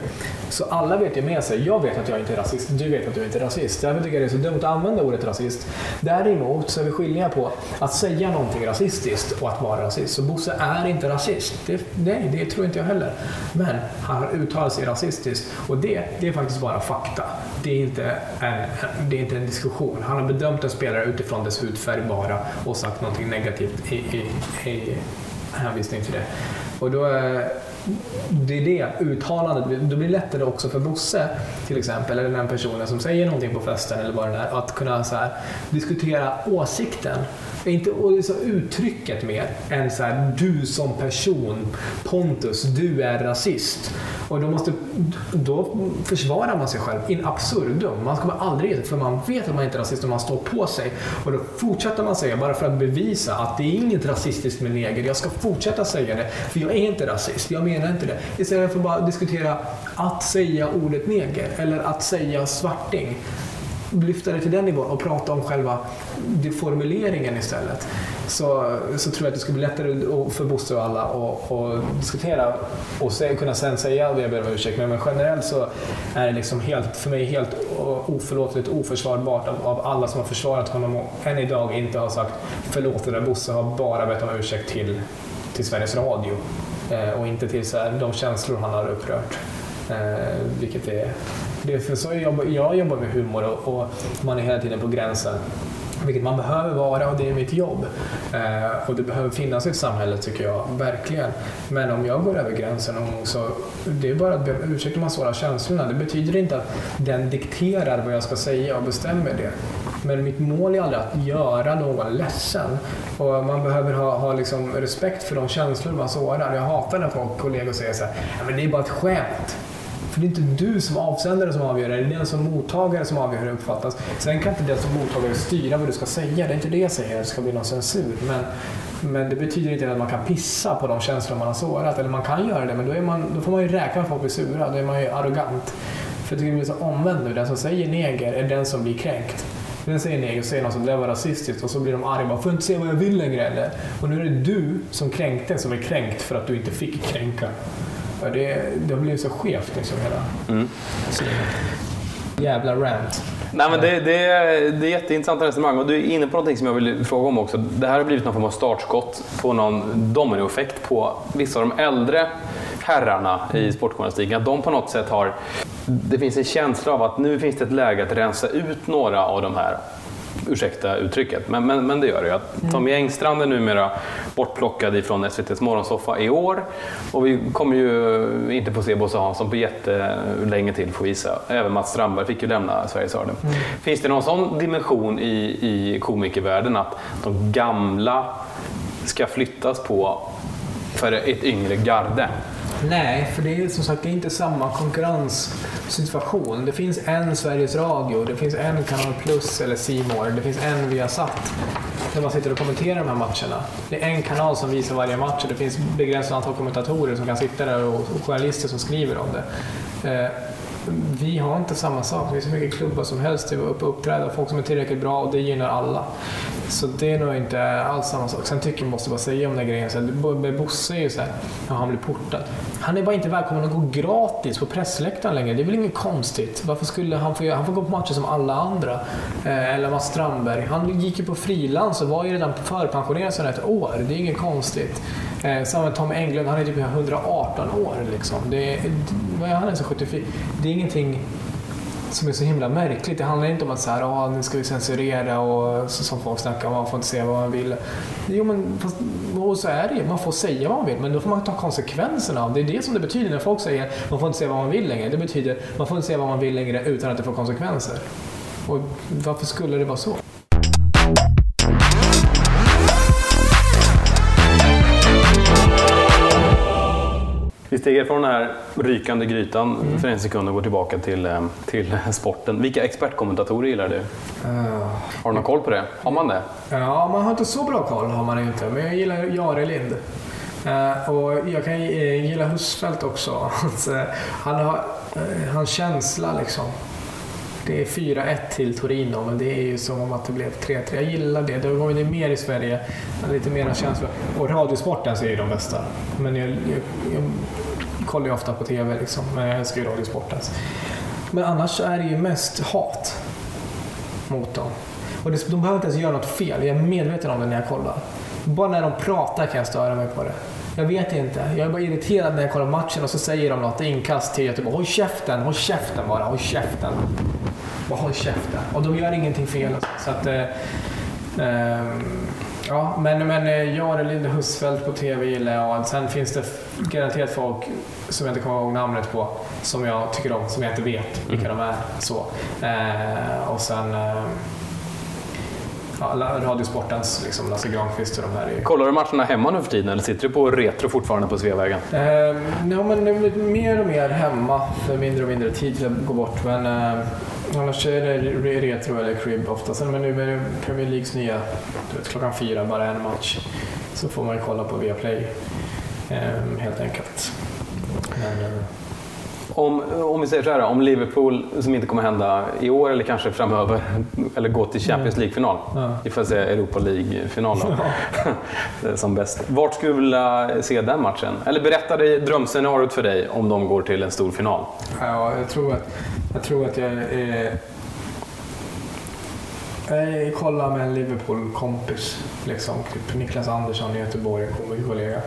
Så alla vet ju med sig, jag vet att jag inte är rasist, du vet att du inte är rasist. Därför tycker jag det är så dumt att använda ordet rasist. Däremot så är vi skilja på att säga någonting rasistiskt och att vara rasist. Så Bosse är inte rasist. Det, nej, det tror inte jag heller. Men han har uttalat sig rasistiskt och det, det är faktiskt bara fakta. Det är inte en, det är inte en diskussion. Han har bedömt en spelare utifrån dess hudfärg bara och sagt någonting negativt i, i, i hänvisning till det. Och då, eh, det är det uttalandet, då blir det lättare också för Bosse till exempel, eller den personen som säger någonting på festen eller vad det är, att kunna så här, diskutera åsikten inte så uttrycket mer än så här, du som person, Pontus, du är rasist. Och då, måste, då försvarar man sig själv in absurdum. Man kommer aldrig ge för man vet att man inte är rasist och man står på sig. Och då fortsätter man säga, bara för att bevisa att det är inget rasistiskt med neger. Jag ska fortsätta säga det, för jag är inte rasist. Jag menar inte det. Istället för att bara diskutera att säga ordet neger eller att säga svarting lyfta det till den nivån och prata om själva formuleringen istället. Så, så tror jag att det skulle bli lättare för Bosse och alla att diskutera och se, kunna sen säga att jag ber om ursäkt. Men, generellt så är det liksom helt, för mig helt oförlåtligt, oförsvarbart av, av alla som har försvarat honom och än idag inte har sagt förlåt det där Bosse har bara bett om ursäkt till, till Sveriges Radio eh, och inte till så här, de känslor han har upprört. Eh, vilket är det är för så jag, jobbar, jag jobbar med humor och, och, man är hela tiden på gränsen. Vilket man behöver vara och det är mitt jobb. Eh, och det behöver finnas i ett samhälle tycker jag, verkligen. Men om jag går över gränsen någon gång så det är bara att be om ursäkt om man sårar känslorna. Det betyder inte att den dikterar vad jag ska säga och bestämmer det. Men mitt mål är aldrig att göra någon ledsen. Och man behöver ha, ha liksom respekt för de känslor man sårar. Jag hatar när folk, kollegor säger så här, men det är bara ett skämt. För det är inte du som avsändare som avgör det, det är den som mottagare som avgör hur det uppfattas. Sen kan inte den som mottagare styra vad du ska säga, det är inte det jag säger, det ska bli någon censur. Men, men det betyder inte att man kan pissa på de känslor man har sårat. Eller man kan göra det, men då, är man, då får man ju räkna med att folk blir sura, då är man ju arrogant. För det blir så omvänt nu, den som säger neger är den som blir kränkt. Den säger neger och säger något som det var rasistiskt och så blir de arga. Man får inte säga vad jag vill längre eller? Och nu är det du som kränkte som är kränkt för att du inte fick kränka. Ja, det, det har blivit så skevt liksom hela mm. Jävla rant. Nej, men det, det, det är jätteintressant resonemang och du är inne på någonting som jag vill fråga om också. Det här har blivit någon form av startskott på någon dominoeffekt på vissa av de äldre herrarna i sportjournalistiken. Att de på något sätt har... Det finns en känsla av att nu finns det ett läge att rensa ut några av de här ursäkta uttrycket, men, men, men det gör det ju. Mm. Tommy Engstrand är numera bortplockad ifrån SVTs morgonsoffa i år och vi kommer ju inte få se Bosse Hansson på jättelänge till får visa. Även Mats Strandberg fick ju lämna Sveriges Radio. Mm. Finns det någon sån dimension i, i komikervärlden att de gamla ska flyttas på för ett yngre garde? Nej, för det är som sagt det är inte samma konkurrenssituation. Det finns en Sveriges Radio, det finns en Kanal Plus eller Simor, det finns en Viasat där man sitter och kommenterar de här matcherna. Det är en kanal som visar varje match och det finns begränsat antal kommentatorer som kan sitta där och, journalister som skriver om det. Eh, vi har inte samma sak. Det finns så mycket klubbar som helst till och uppträda, folk som är tillräckligt bra och det gynnar alla. Så det är nog inte alls samma sak. Sen tycker jag, måste bara säga om den grejen, så här, Bosse är ju såhär, ja, han blir portad. Han är bara inte välkommen att gå gratis på pressläktaren längre. Det är väl inget konstigt. Varför skulle han få, han får gå på matcher som alla andra? Eh, eller Mats Strandberg. Han gick ju på frilans och var ju redan förpensionerad sedan ett år. Det är inget konstigt. Eh, samma med Tom Englund, han är typ 118 år. Liksom. Det är, vad är han ens 74? Det är ingenting som är så himla märkligt. Det handlar inte om att så här, oh, nu ska vi censurera och så, som folk snackar om, man får inte säga vad man vill. Jo, men fast, och så är det ju. Man får säga vad man vill, men då får man ta konsekvenserna av det. Det är det som det betyder när folk säger man får inte säga vad man vill längre. Det betyder man får inte säga vad man vill längre utan att det får konsekvenser. Och varför skulle det vara så? Vi stiger från den här rykande grytan mm. för en sekund och går tillbaka till, eh, till sporten. Vilka expertkommentatorer gillar du? Uh, har du någon koll på det? Har man det? Ja, man har inte så bra koll har man inte. Men jag gillar Jare Lind. Uh, och jag kan gilla Husfeldt också. han har hans känsla liksom. Det är 4-1 till Torino, men det är ju som om att det blev 3-3. Jag gillar det. Det var ju mer i Sverige. Lite mera känsla. Och Radiosporten är ju de bästa. Men jag, jag, jag kollar ju ofta på TV, liksom. men jag älskar ju Radiosporten. Alltså. Men annars är det ju mest hat mot dem. Och det, de behöver inte ens göra något fel. Jag är medveten om det när jag kollar. Bara när de pratar kan jag störa mig på det. Jag vet inte. Jag är bara irriterad när jag kollar matchen och så säger de något inkast till Göteborg. Håll käften, håll käften bara, håll käften. Bara håll käften. Och de gör ingenting fel. Så att, eh, eh, ja, men, men eh, jag Linde Husfeldt på TV gillar jag. Sen finns det garanterat folk som jag inte kommer ihåg namnet på som jag tycker om, som jag inte vet vilka mm. de är. Så. Eh, och sen eh, ja, Radiosportens liksom, Lasse Granqvist och de här. Är... Kollar du matcherna hemma nu för tiden eller sitter du på retro fortfarande på Sveavägen? Eh, ja, men mer och mer hemma för mindre och mindre tid till att gå bort. Men eh, annars är det retro eller crib oftast. Men nu med Premier Leagues nya, du vet, klockan fyra, bara en match, så får man ju kolla på Viaplay eh, helt enkelt. Men, eh, om, om vi säger så här, om Liverpool, som inte kommer hända i år eller kanske framöver, eller gå till Champions League-final. Ja. Får säga Europa League-final ja. som bäst. Vart skulle du vilja se den matchen? Eller berätta dig drömscenariot för dig om de går till en stor final. Ja, jag tror att jag, tror att jag är... Jag kollar med en Liverpool-kompis. Liksom, typ Niklas Andersson i Göteborg, en kollega.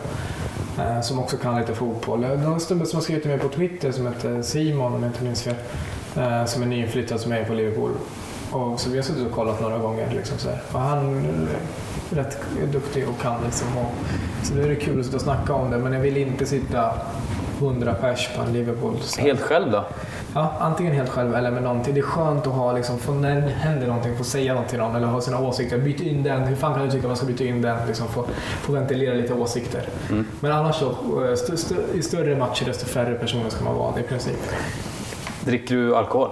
Eh, som också kan lite fotboll. Det en snubbe som har skrivit till mig på Twitter som heter Simon om jag inte minns fel. Eh, som är nyinflyttad som är på Liverpool. Och så vi har suttit och kollat några gånger. Liksom så här. Och han är rätt duktig och kan liksom. Och, så det är kul att sitta och snacka om det men jag vill inte sitta 100 pers på en Liverpool. Så. Helt själv då? Ja, antingen helt själv eller med någonting. Det är skönt att ha, liksom, få, när det händer någonting, få säga något till någon eller ha sina åsikter. Byt in den. Hur fan kan du tycka att man ska byta in den? Liksom, få, få ventilera lite åsikter. Mm. Men annars så, eh, st st i större matcher desto färre personer ska man vara i princip. Dricker du alkohol?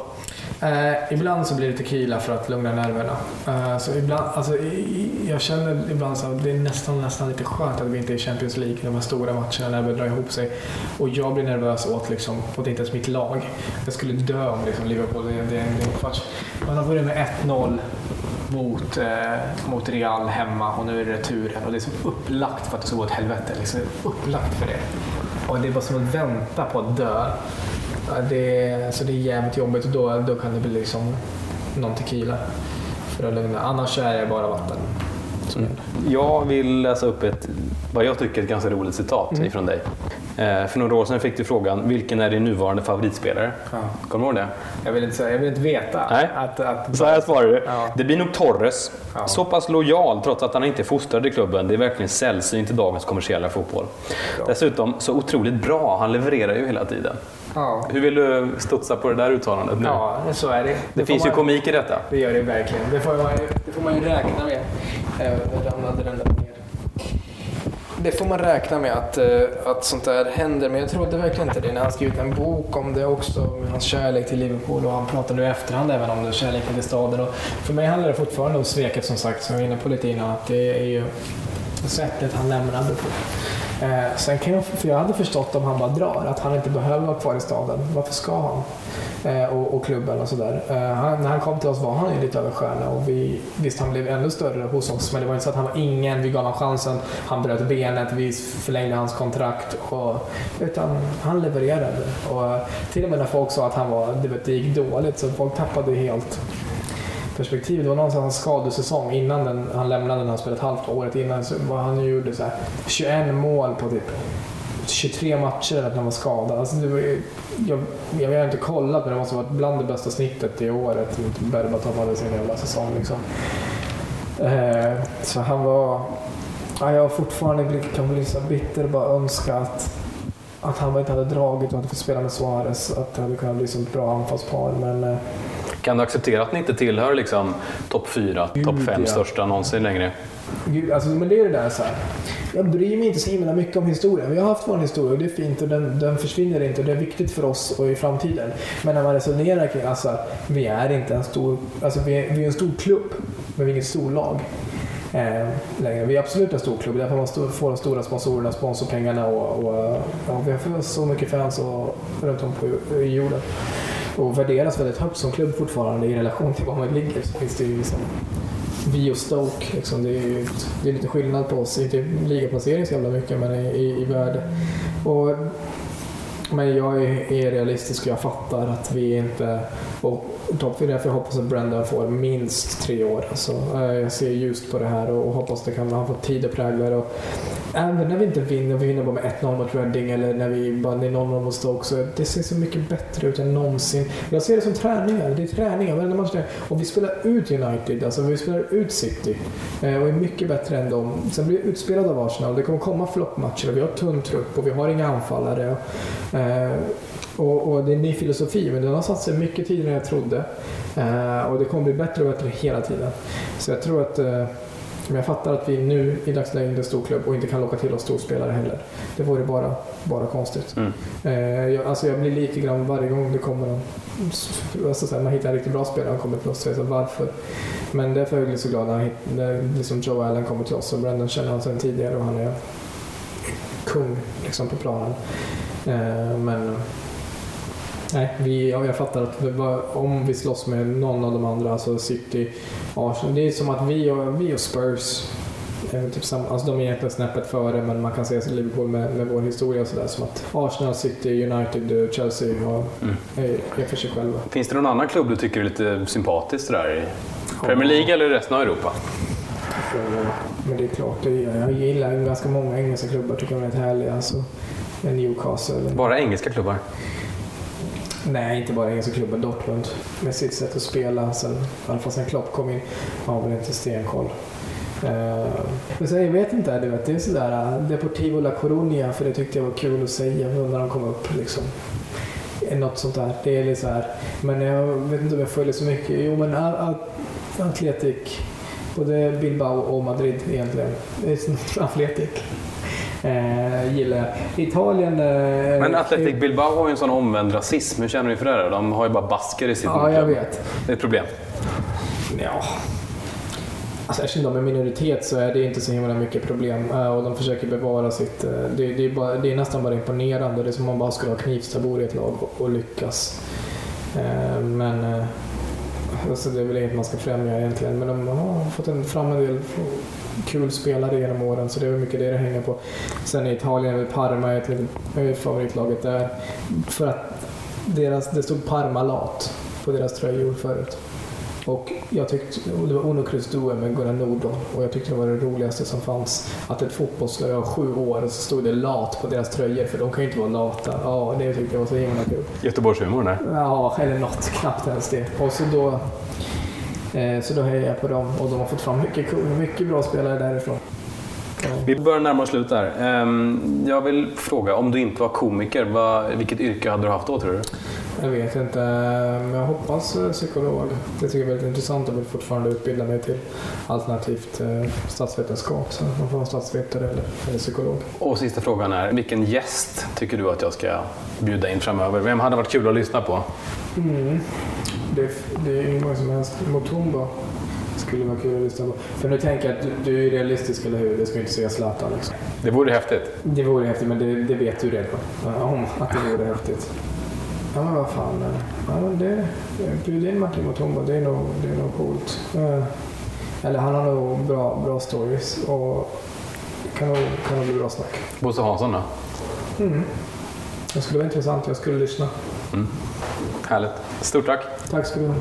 Eh, ibland så blir det tequila för att lugna nerverna. Eh, så ibland, alltså, jag känner ibland att det är nästan, nästan lite skönt att vi inte är i Champions League, de här stora matcherna när det drar ihop sig. Och jag blir nervös åt, liksom, åt inte ens mitt lag. Jag skulle dö om liksom, Liverpool, det, det, det är en kvarts. Man har börjat med 1-0 mot, eh, mot Real hemma och nu är det returen. Och det är så upplagt för att det ska gå åt helvete. Liksom, upplagt för det. Och det är bara som att vänta på att dö. Det, alltså det är jävligt jobbigt och då, då kan det bli liksom någon tequila för att lugna. Annars är det bara vatten. Mm. Jag vill läsa upp ett, vad jag tycker är ett ganska roligt citat mm. ifrån dig. Eh, för några år sedan fick du frågan, vilken är din nuvarande favoritspelare? Ja. Kommer du ihåg det? Jag vill inte, jag vill inte veta. Nej. Att, att... Så här svarar du. Ja. Det blir nog Torres. Ja. Så pass lojal trots att han inte är fostrad i klubben. Det är verkligen sällsynt i dagens kommersiella fotboll. Bra. Dessutom så otroligt bra. Han levererar ju hela tiden. Ja. Hur vill du studsa på det där uttalandet nu? Ja, så är det. Det, det finns man, ju komik i detta. Det gör det verkligen. Det får man, det får man ju räkna med. Jag ramlade den där ner. Det får man räkna med att, eh, att sånt där händer, men jag trodde verkligen inte det när han skrev en bok om det också, med hans kärlek till Liverpool och han pratar nu i efterhand även om det, kärleken till staden. Och för mig handlar det fortfarande om sveket som sagt, som jag var inne på lite innan, att det är ju sättet han lämnade på. Eh, sen kan jag, för jag hade förstått om han bara drar, att han inte behöver vara kvar i staden. Varför ska han? Eh, och, och, klubben och sådär. Eh, när han kom till oss var han ju lite över stjärna och vi, visst han blev ännu större hos oss men det var inte så att han var ingen, vi gav honom chansen, han bröt benet, vi förlängde hans kontrakt. Och, utan han levererade. Och eh, till och med när folk sa att han var, det, det gick dåligt så folk tappade helt perspektiv. Det var någonstans hans skadesäsong innan den, han lämnade när han spelade ett halvt året innan. Så var han gjorde så här 21 mål på typ 23 matcher när han var skadad. Alltså det var, jag, jag har inte kollat men det måste ha varit bland det bästa snittet i året. Typ Berbatov hade sin jävla säsong liksom. Eh, så han var... Ja, jag har fortfarande kan bli så bitter och bara önska att, att han inte hade dragit och hade fått spela med Suarez. Att det hade kunnat bli så ett bra anfallspar. Men, eh, kan du acceptera att ni inte tillhör liksom, topp fyra, topp fem ja. största någonsin längre? Gud, alltså, men det är det där så här. Jag bryr mig inte så himla mycket om historien. Vi har haft vår historia och det är fint och den, den försvinner inte och det är viktigt för oss och i framtiden. Men när man resonerar kring, alltså vi är inte en stor, alltså vi är, vi är en stor klubb, men vi är inget storlag. Eh, längre. Vi är absolut en stor klubb, därför man får de stora sponsorerna, sponsorpengarna och, och ja, vi har så mycket fans och, runt om på jorden och värderas väldigt högt som klubb fortfarande i relation till var man ligger. Så finns det ju liksom vi och Stoke, liksom, det, är, det är lite skillnad på oss. Inte ligaplacering så jävla mycket, men i, i, i värde. Och, men jag är, är realistisk och jag fattar att vi inte... Och topp fyra, därför jag hoppas att Brendan får minst tre år. Alltså, eh, jag ser ljust på det här och hoppas att det kan, han får tid att prägla det. Och även när vi inte vinner, vi vinner bara med 1-0 mot Reading eller när vi bara är 0-0 mot Stoke, så det ser så mycket bättre ut än någonsin. Jag ser det som träningar. Det är träningar. Varenda match och vi spelar ut United, alltså vi spelar ut City eh, och är mycket bättre än dem. Sen blir vi utspelade av Arsenal. Det kommer komma floppmatcher vi har tunn trupp och vi har inga anfallare. Eh, och, och, det är en ny filosofi, men den har satt sig mycket tidigare än jag trodde. Eh, och det kommer bli bättre och bättre hela tiden. Så jag tror att eh, jag fattar att vi nu i dagsläget är en stor klubb och inte kan locka till oss storspelare heller. Det vore bara, bara konstigt. Mm. Eh, jag, alltså jag blir lite grann varje gång det kommer någon, alltså så här, man hittar en riktigt bra spelare och kommer till oss. Så varför? Men därför är jag så glad när, när liksom Joe Allen kommer till oss och Brendan känner han sedan tidigare och han är kung liksom, på planen. Eh, men Nej, vi, ja, jag fattar att om vi slåss med någon av de andra, alltså City, Arsenal. Det är som att vi och, vi och Spurs Typ samma, alltså de är egentligen snäppet före men man kan se Liverpool med, med vår historia och sådär som att Arsenal, City, United, Chelsea och, mm. är, är för sig själva. Finns det någon annan klubb du tycker är lite sympatisk där i Premier League eller resten av Europa? Men det är klart, jag gillar ganska många engelska klubbar tycker jag är rätt härliga. Newcastle. Bara engelska klubbar? Nej, inte bara engelska klubben. Dortmund med sitt sätt att spela. Sen, I alla fall sen Klopp kom in har väl inte stenkoll. Uh, men sen, jag vet inte, du vet, det är sådär uh, Deportivo La Coruña för det tyckte jag var kul att säga när de kom upp. Liksom. Något sånt där. Det är lite så här. Men jag vet inte om jag följer så mycket. Jo men Atletic, både Bilbao och Madrid egentligen. Atletic. Eh, gillar. Italien... Eh, Men Athletic Bilbao har ju en sån omvänd rasism. Hur känner ni för det? De har ju bara basker i sitt Ja, jag vet. Det är ett problem. Ja. Alltså, eftersom de är minoritet så är det inte så himla mycket problem eh, och de försöker bevara sitt... Eh, det, det, är, bara, det är nästan bara imponerande. Det är som om man bara skulle ha knivstabor i ett lag och, och lyckas. Eh, men alltså, det är väl inget man ska främja egentligen. Men de har fått en, fram en del kul spelare genom åren så det är väl mycket det det hänger på. Sen i Italien är Parma ett litet favoritlaget där. För att deras, det stod Parmalat på deras tröjor förut. Och jag tyckte, det var Uno Cruz Due med Gunnar Nordahl och jag tyckte det var det roligaste som fanns. Att ett fotbollslag har sju år och så stod det lat på deras tröjor för de kan ju inte vara lata. Ja, det tyckte jag var så himla kul. Göteborgshumor där. Ja, eller något. Knappt ens det. Och så då så då hejar jag på dem och de har fått fram mycket, mycket bra spelare därifrån. Vi börjar närma oss slut där. Ehm, jag vill fråga, om du inte var komiker, vilket yrke hade du haft då tror du? Jag vet inte, men jag hoppas eh, psykolog. Det tycker jag är väldigt intressant och vill fortfarande utbilda mig till alternativt eh, statsvetenskap. Så man får vara statsvetare eller, eller psykolog. Och sista frågan är, vilken gäst tycker du att jag ska bjuda in framöver? Vem hade varit kul att lyssna på? Mm. Det, det är många som helst. Motumba skulle vara kul att lyssna på. För nu tänker jag att du, du är realistisk, eller hur? Det ska inte säga Zlatan liksom. Det vore häftigt. Det vore häftigt, men det, det vet du redan om att det vore häftigt. Ja men vad fan. Eh, ja, det, bjud in Martin Mutumba, det är nog, det är nog coolt. Eh, eller han har nog bra, bra stories och kan nog, kan nog bli bra snack. Bosse Hansson då? Mm. Det skulle vara intressant, jag skulle lyssna. Mm. Härligt. Stort tack. Tack ska du ha.